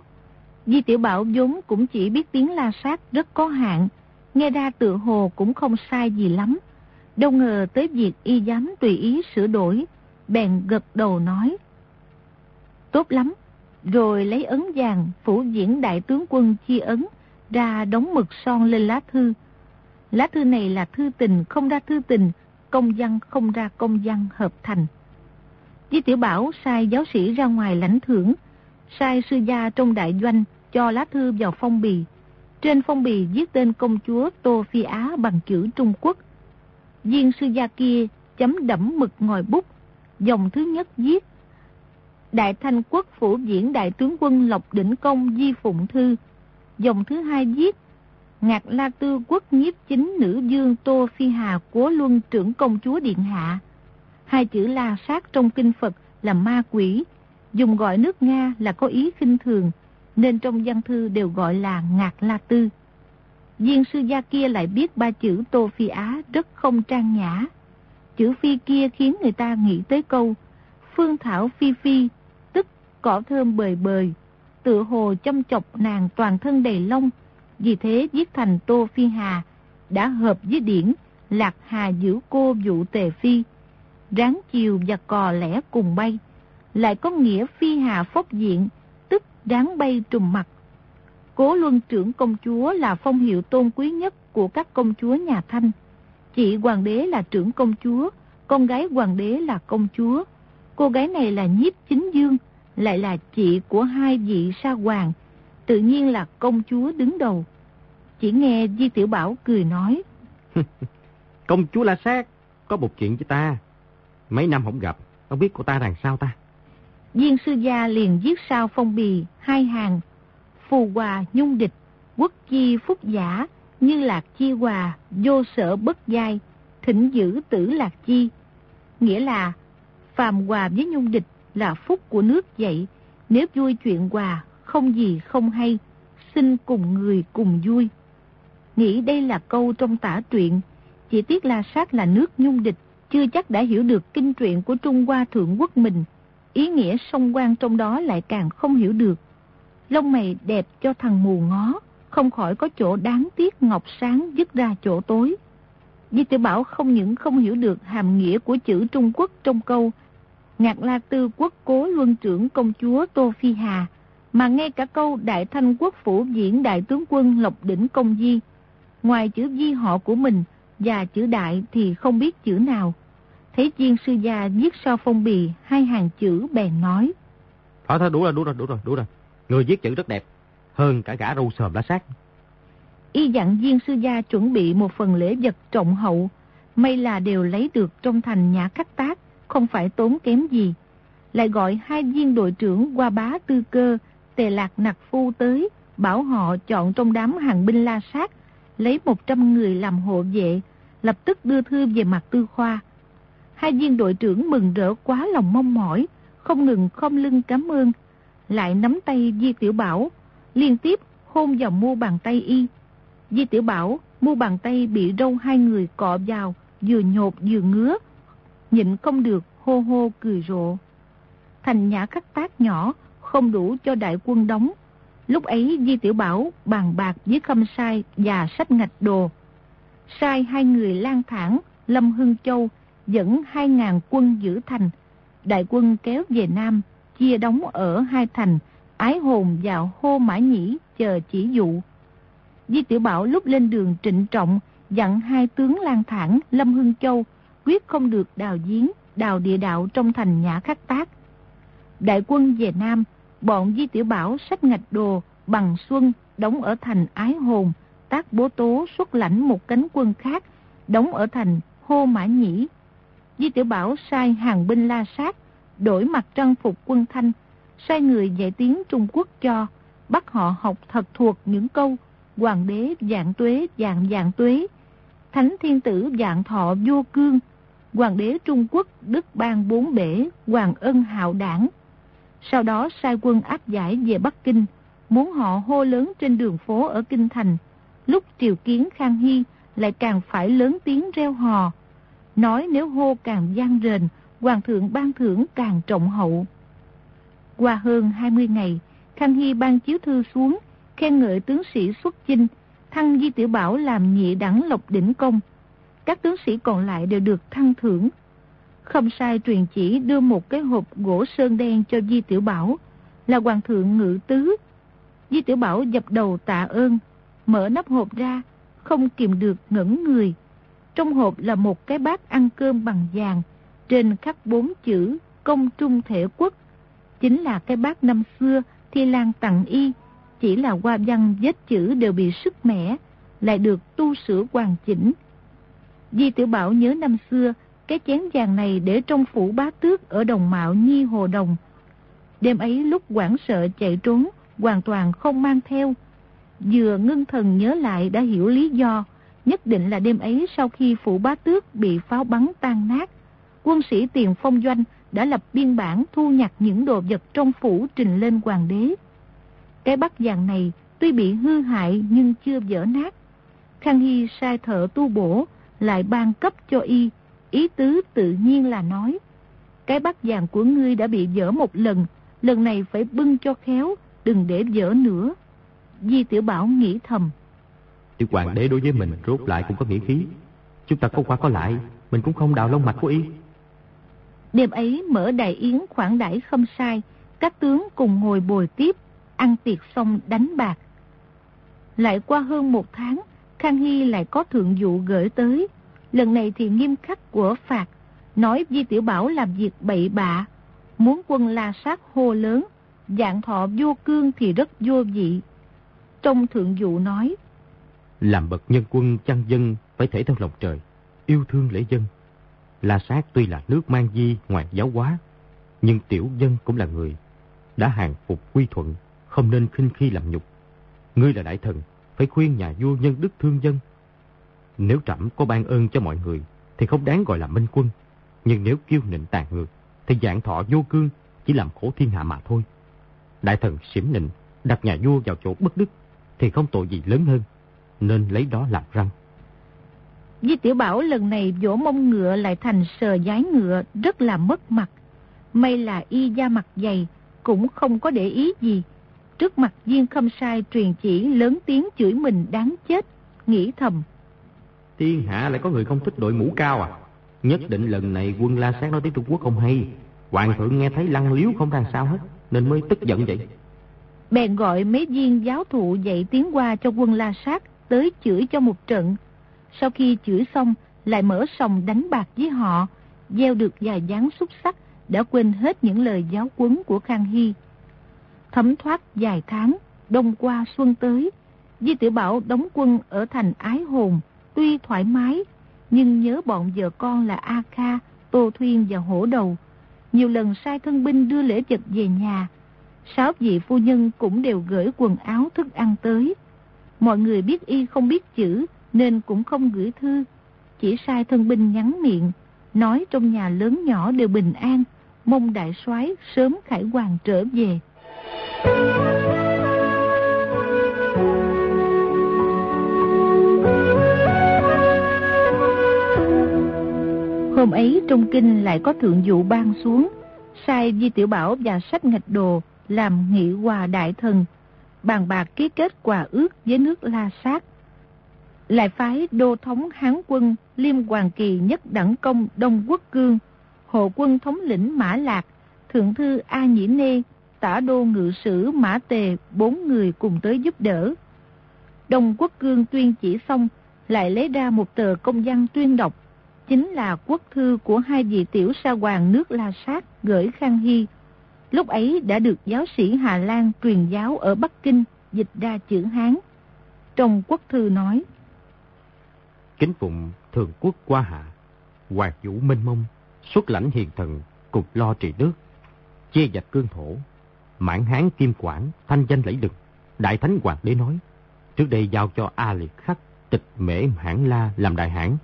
Di Tiểu Bảo vốn cũng chỉ biết tiếng La Sát rất có hạn, nghe ra tự hồ cũng không sai gì lắm. Đâu ngờ tới việc y dám tùy ý sửa đổi, bèn gật đầu nói. Tốt lắm, rồi lấy ấn vàng phủ diễn đại tướng quân chi ấn ra đóng mực son lên lá thư. Lá thư này là thư tình không ra thư tình, công văn không ra công văn hợp thành. Di Tiểu Bảo sai giáo sĩ ra ngoài lãnh thưởng, sai sư gia trong đại doanh cho lá thư vào phong bì. Trên phong bì viết tên công chúa Tô Phi Á bằng chữ Trung Quốc. Viên sư gia kia chấm đẫm mực ngòi bút, dòng thứ nhất viết Đại Thanh Quốc phủ diễn đại tướng quân Lộc Đỉnh Công Di Phụng Thư. Dòng thứ hai viết Ngạc La Tư Quốc nhiếp chính nữ dương Tô Phi Hà Cố Luân trưởng công chúa Điện Hạ. Hai chữ la sát trong kinh Phật là ma quỷ, dùng gọi nước Nga là có ý khinh thường, nên trong văn thư đều gọi là Ngạc La Tư. Viên sư gia kia lại biết ba chữ Tô Phi Á rất không trang nhã. Chữ phi kia khiến người ta nghĩ tới câu Phương Thảo Phi Phi, tức cỏ thơm bời bời, tự hồ chăm chọc nàng toàn thân đầy lông, vì thế viết thành Tô Phi Hà, đã hợp với điển Lạc Hà giữ cô vụ tề phi, ráng chiều và cò lẻ cùng bay, lại có nghĩa phi hà phốc diện, ráng bay trùm mặt. Cố luân trưởng công chúa là phong hiệu tôn quý nhất của các công chúa nhà Thanh. Chị hoàng đế là trưởng công chúa, con gái hoàng đế là công chúa. Cô gái này là nhiếp chính dương, lại là chị của hai vị sa hoàng, tự nhiên là công chúa đứng đầu. Chỉ nghe Di Tiểu Bảo cười nói. công chúa La Sát, có một chuyện với ta. Mấy năm không gặp, không biết của ta làm sao ta. Viên sư gia liền viết sao phong bì, hai hàng. Phù hòa nhung địch, quốc chi phúc giả, như lạc chi hòa, vô sở bất giai, thỉnh giữ tử lạc chi. Nghĩa là, phàm hòa với nhung địch là phúc của nước vậy, nếu vui chuyện hòa, không gì không hay, xin cùng người cùng vui. Nghĩ đây là câu trong tả truyện, chỉ tiếc La Sát là nước nhung địch, chưa chắc đã hiểu được kinh truyện của Trung Hoa Thượng Quốc mình. Ý nghĩa song quan trong đó lại càng không hiểu được. Lông mày đẹp cho thằng mù ngó, không khỏi có chỗ đáng tiếc ngọc sáng dứt ra chỗ tối. Di tử Bảo không những không hiểu được hàm nghĩa của chữ Trung Quốc trong câu Ngạc La Tư quốc cố luân trưởng công chúa Tô Phi Hà, mà ngay cả câu Đại Thanh Quốc Phủ diễn Đại tướng quân Lộc Đỉnh Công Di, ngoài chữ di họ của mình và chữ đại thì không biết chữ nào. Thấy chiên sư gia viết sau phong bì hai hàng chữ bèn nói. Thôi thôi đủ rồi, đủ rồi, đủ rồi, đủ rồi. Người viết chữ rất đẹp, hơn cả gã râu sờm lá sát. Y dặn viên sư gia chuẩn bị một phần lễ vật trọng hậu, may là đều lấy được trong thành nhà khắc tác, không phải tốn kém gì. Lại gọi hai viên đội trưởng qua bá tư cơ, tề lạc nặc phu tới, bảo họ chọn trong đám hàng binh la sát, lấy 100 người làm hộ vệ, lập tức đưa thư về mặt tư khoa. Hai viên đội trưởng mừng rỡ quá lòng mong mỏi, không ngừng không lưng cảm ơn, lại nắm tay Di Tiểu Bảo, liên tiếp hôn vào mu bàn tay y. Di Tiểu Bảo, mu bàn tay bị râu hai người cọ vào, vừa nhột vừa ngứa, nhịn không được hô hô cười rộ. Thành nhã khắc tác nhỏ, không đủ cho đại quân đóng. Lúc ấy Di Tiểu Bảo bàn bạc với Khâm Sai và sách ngạch đồ. Sai hai người lang thẳng, Lâm Hưng Châu dẫn 2 ngàn quân giữ thành. Đại quân kéo về Nam, chia đóng ở hai thành, ái hồn vào hô mã nhĩ chờ chỉ dụ. Di Tiểu Bảo lúc lên đường trịnh trọng, dặn hai tướng lang thẳng Lâm Hưng Châu quyết không được đào giếng, đào địa đạo trong thành nhã khắc tác. Đại quân về Nam, bọn Di Tiểu Bảo sách ngạch đồ, bằng xuân, đóng ở thành ái hồn, tác bố tố xuất lãnh một cánh quân khác, đóng ở thành hô mã nhĩ. Di Tiểu Bảo sai hàng binh la sát, đổi mặt trang phục quân thanh, sai người dạy tiếng Trung Quốc cho, bắt họ học thật thuộc những câu Hoàng đế dạng tuế dạng dạng tuế, Thánh thiên tử dạng thọ vô cương, Hoàng đế Trung Quốc Đức Bang Bốn Bể, Hoàng ân hạo đảng. Sau đó sai quân áp giải về Bắc Kinh, muốn họ hô lớn trên đường phố ở Kinh Thành. Lúc triều kiến Khang Hy lại càng phải lớn tiếng reo hò. Nói nếu hô càng gian rền, Hoàng thượng ban thưởng càng trọng hậu. Qua hơn 20 ngày, Khang Hy ban chiếu thư xuống, khen ngợi tướng sĩ xuất chinh, thăng Di Tiểu Bảo làm nhị đẳng lộc đỉnh công. Các tướng sĩ còn lại đều được thăng thưởng. Không sai truyền chỉ đưa một cái hộp gỗ sơn đen cho Di Tiểu Bảo, là hoàng thượng ngự tứ. Di Tiểu Bảo dập đầu tạ ơn, mở nắp hộp ra, không kìm được ngẩn người. Trong hộp là một cái bát ăn cơm bằng vàng, trên khắc bốn chữ công trung thể quốc. Chính là cái bát năm xưa Thi Lan tặng y, chỉ là qua văn vết chữ đều bị sức mẻ, lại được tu sửa hoàn chỉnh. Di Tiểu Bảo nhớ năm xưa, cái chén vàng này để trong phủ bá tước ở đồng mạo Nhi Hồ Đồng. Đêm ấy lúc quảng sợ chạy trốn, hoàn toàn không mang theo. Vừa ngưng thần nhớ lại đã hiểu lý do, nhất định là đêm ấy sau khi phủ bá tước bị pháo bắn tan nát. Quân sĩ tiền phong doanh đã lập biên bản thu nhặt những đồ vật trong phủ trình lên hoàng đế. Cái bắt vàng này tuy bị hư hại nhưng chưa vỡ nát. Khang Hy sai thợ tu bổ, lại ban cấp cho y, ý tứ tự nhiên là nói. Cái bắt vàng của ngươi đã bị vỡ một lần, lần này phải bưng cho khéo, đừng để vỡ nữa. Di Tiểu Bảo nghĩ thầm. Tiểu hoàng đế đối với mình rốt lại cũng có nghĩa khí. Chúng ta có qua có lại, mình cũng không đào lông mạch của y. Đêm ấy mở đại yến khoản đãi không sai, các tướng cùng ngồi bồi tiếp, ăn tiệc xong đánh bạc. Lại qua hơn một tháng, Khang Hy lại có thượng dụ gửi tới. Lần này thì nghiêm khắc của phạt, nói Di Tiểu Bảo làm việc bậy bạ, muốn quân la sát hô lớn, dạng thọ vô cương thì rất vô vị. Trong thượng dụ nói, làm bậc nhân quân chăn dân phải thể theo lòng trời, yêu thương lễ dân. La sát tuy là nước mang di ngoài giáo hóa, nhưng tiểu dân cũng là người, đã hàng phục quy thuận, không nên khinh khi làm nhục. Ngươi là đại thần, phải khuyên nhà vua nhân đức thương dân. Nếu trẫm có ban ơn cho mọi người, thì không đáng gọi là minh quân. Nhưng nếu kiêu nịnh tàn ngược, thì dạng thọ vô cương chỉ làm khổ thiên hạ mà thôi. Đại thần xỉm nịnh, đặt nhà vua vào chỗ bất đức, thì không tội gì lớn hơn, nên lấy đó làm răng. Di Tiểu Bảo lần này vỗ mông ngựa lại thành sờ giái ngựa rất là mất mặt. May là y da mặt dày, cũng không có để ý gì. Trước mặt viên khâm sai truyền chỉ lớn tiếng chửi mình đáng chết, nghĩ thầm. Thiên hạ lại có người không thích đội mũ cao à? Nhất định lần này quân La Sát nói tiếng Trung Quốc không hay. Hoàng thượng nghe thấy lăng liếu không ra sao hết, nên mới tức giận vậy. Bèn gọi mấy viên giáo thụ dạy tiếng qua cho quân La Sát tới chửi cho một trận. Sau khi chửi xong, lại mở sòng đánh bạc với họ, gieo được vài dáng xúc sắc, đã quên hết những lời giáo quấn của Khang Hy. Thấm thoát vài tháng, đông qua xuân tới, Di Tiểu Bảo đóng quân ở thành Ái Hồn, tuy thoải mái, nhưng nhớ bọn vợ con là A Kha, Tô Thuyên và Hổ Đầu. Nhiều lần sai thân binh đưa lễ vật về nhà. Sáu vị phu nhân cũng đều gửi quần áo thức ăn tới. Mọi người biết y không biết chữ nên cũng không gửi thư. Chỉ sai thân binh nhắn miệng, nói trong nhà lớn nhỏ đều bình an, mong đại soái sớm khải hoàng trở về. Hôm ấy trong kinh lại có thượng dụ ban xuống, sai Di Tiểu Bảo và sách ngạch đồ làm nghị hòa đại thần, bàn bạc ký kết quà ước với nước La Sát. Lại phái đô thống Hán quân Liêm Hoàng Kỳ nhất đẳng công Đông Quốc Cương, hộ quân thống lĩnh Mã Lạc, thượng thư A Nhĩ Nê, tả đô ngự sử Mã Tề bốn người cùng tới giúp đỡ. Đông Quốc Cương tuyên chỉ xong, lại lấy ra một tờ công văn tuyên đọc chính là quốc thư của hai vị tiểu sa hoàng nước La Sát gửi Khang Hy. Lúc ấy đã được giáo sĩ Hà Lan truyền giáo ở Bắc Kinh dịch ra chữ Hán. Trong quốc thư nói Kính phụng thường quốc qua hạ, hoàng vũ minh mông, xuất lãnh hiền thần, cục lo trị nước, che dạch cương thổ, mãn hán kim quản, thanh danh lẫy lừng. Đại thánh hoàng đế nói, trước đây giao cho A Liệt Khắc, tịch mễ hãn la làm đại hãn,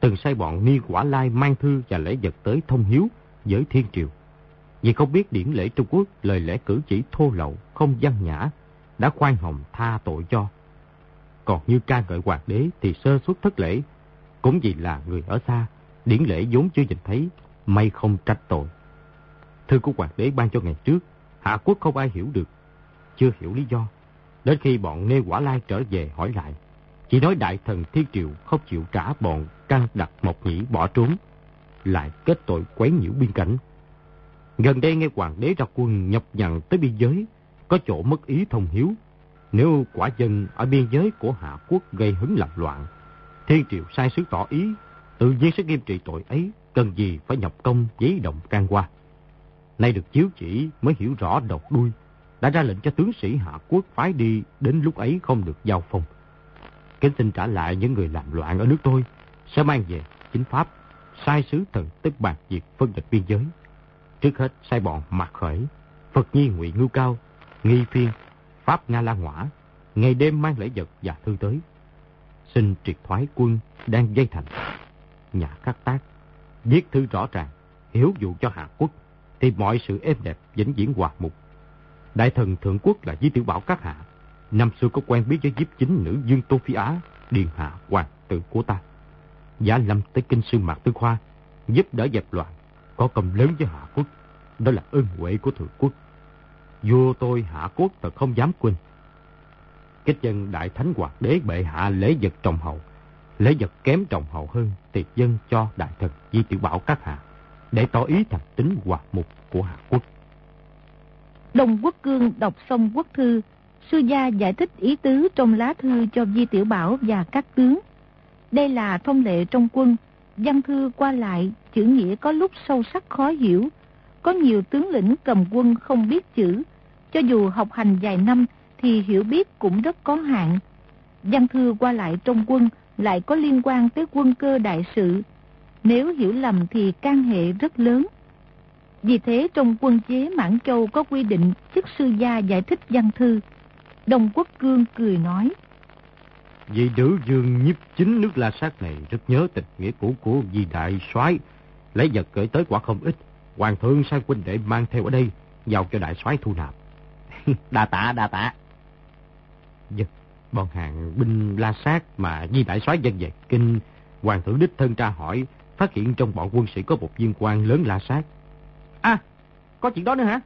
từng sai bọn Ni Quả Lai mang thư và lễ vật tới thông hiếu với thiên triều. Vì không biết điển lễ Trung Quốc lời lẽ cử chỉ thô lậu, không văn nhã, đã khoan hồng tha tội cho. Còn như ca ngợi hoàng đế thì sơ suất thất lễ, cũng vì là người ở xa, điển lễ vốn chưa nhìn thấy, may không trách tội. Thư của hoàng đế ban cho ngày trước, Hạ Quốc không ai hiểu được, chưa hiểu lý do. Đến khi bọn Nê Quả Lai trở về hỏi lại, chỉ nói đại thần Thiên Triều không chịu trả bọn căng đặt một nhĩ bỏ trốn, lại kết tội quấy nhiễu biên cảnh. Gần đây nghe hoàng đế ra quân nhập nhận tới biên giới, có chỗ mất ý thông hiếu. Nếu quả dân ở biên giới của Hạ Quốc gây hứng làm loạn, Thiên Triều sai sứ tỏ ý, tự nhiên sẽ nghiêm trị tội ấy, cần gì phải nhập công giấy động can qua. Nay được chiếu chỉ mới hiểu rõ độc đuôi, đã ra lệnh cho tướng sĩ Hạ Quốc phái đi, đến lúc ấy không được giao phong. Kính xin trả lại những người làm loạn ở nước tôi, sẽ mang về chính pháp, sai sứ thần tức bạc việc phân địch biên giới. Trước hết sai bọn Mạc Khởi, Phật Nhi Ngụy Ngưu Cao, Nghi Phiên, Pháp Nga La hỏa, ngày đêm mang lễ vật và thư tới. Xin triệt thoái quân đang dây thành. Nhà khắc tác, viết thư rõ ràng, hiếu dụ cho Hạ Quốc, thì mọi sự êm đẹp vĩnh viễn hòa mục. Đại thần Thượng Quốc là Di Tiểu Bảo Các Hạ, năm xưa có quen biết với giúp chính nữ Dương Tô Phi Á, Điền Hạ Hoàng tử của ta. Giả lâm tới kinh sư Mạc Tư Khoa, giúp đỡ dẹp loạn, có công lớn với Hạ Quốc. Đó là ơn huệ của Thượng Quốc. Vua tôi Hạ Quốc thật không dám quên. Kết dân Đại Thánh Hoàng đế bệ hạ lễ vật trọng hậu. Lễ vật kém trọng hậu hơn tiệt dân cho Đại thần Di Tiểu Bảo các hạ, để tỏ ý thành tính hòa mục của Hạ Quốc. Đồng Quốc Cương đọc xong quốc thư, sư gia giải thích ý tứ trong lá thư cho Di Tiểu Bảo và các tướng. Đây là thông lệ trong quân, văn thư qua lại, chữ nghĩa có lúc sâu sắc khó hiểu. Có nhiều tướng lĩnh cầm quân không biết chữ, cho dù học hành vài năm thì hiểu biết cũng rất có hạn. Văn thư qua lại trong quân lại có liên quan tới quân cơ đại sự. Nếu hiểu lầm thì can hệ rất lớn. Vì thế trong quân chế Mãn Châu có quy định chức sư gia giải thích văn thư. đồng Quốc Cương cười nói. Vị nữ dương nhiếp chính nước La Sát này rất nhớ tình nghĩa cũ của vị đại soái Lấy vật gửi tới quả không ít. Hoàng thượng sai huynh để mang theo ở đây, giao cho đại soái thu nạp. đa tạ, đa tạ. Dân, bọn hàng binh La Sát mà di đại soái dân về kinh, hoàng thượng đích thân tra hỏi, phát hiện trong bọn quân sĩ có một viên quan lớn La Sát. À, có chuyện đó nữa hả?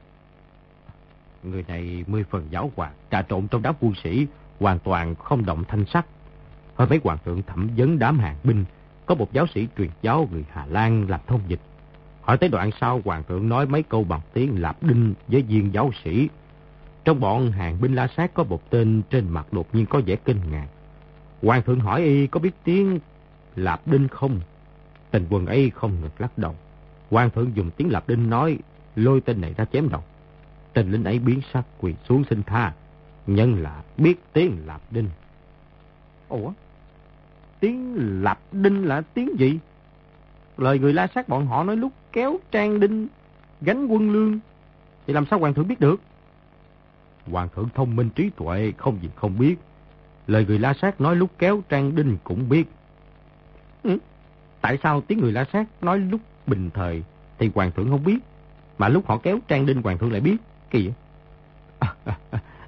Người này mươi phần giáo hoạt, trà trộn trong đám quân sĩ, hoàn toàn không động thanh sắc. Hồi mấy hoàng thượng thẩm vấn đám hàng binh, có một giáo sĩ truyền giáo người Hà Lan làm thông dịch. Hỏi tới đoạn sau, hoàng thượng nói mấy câu bằng tiếng lạp đinh với viên giáo sĩ. Trong bọn hàng binh la sát có một tên trên mặt đột nhiên có vẻ kinh ngạc. Hoàng thượng hỏi y có biết tiếng Lạp Đinh không? Tình quần ấy không ngực lắc đầu. Hoàng thượng dùng tiếng Lạp Đinh nói lôi tên này ra chém đầu. Tên lính ấy biến sắc quỳ xuống xin tha. Nhân là biết tiếng Lạp Đinh. Ủa? Tiếng Lạp Đinh là tiếng gì? Lời người la sát bọn họ nói lúc kéo trang đinh gánh quân lương. Thì làm sao hoàng thượng biết được? Hoàng thượng thông minh trí tuệ, không gì không biết. Lời người la sát nói lúc kéo trang đinh cũng biết. Ừ. Tại sao tiếng người la sát nói lúc bình thời thì hoàng thượng không biết, mà lúc họ kéo trang đinh hoàng thượng lại biết? Kỳ vậy? À,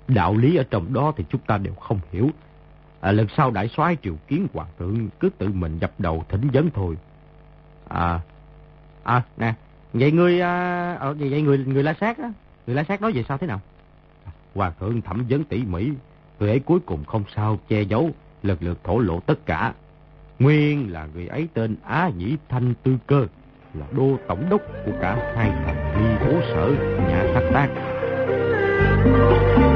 đạo lý ở trong đó thì chúng ta đều không hiểu. À, lần sau đại soái triều kiến hoàng thượng cứ tự mình dập đầu thỉnh vấn thôi. À, à nè, vậy người, à, ờ, vậy, vậy người người la sát á, người la sát nói về sao thế nào? Hoàng thượng thẩm vấn tỉ mỉ, người ấy cuối cùng không sao che giấu, lần lượt thổ lộ tất cả. Nguyên là người ấy tên Á Nhĩ Thanh Tư Cơ, là đô tổng đốc của cả hai thành ly bố sở nhà sắc tác. you.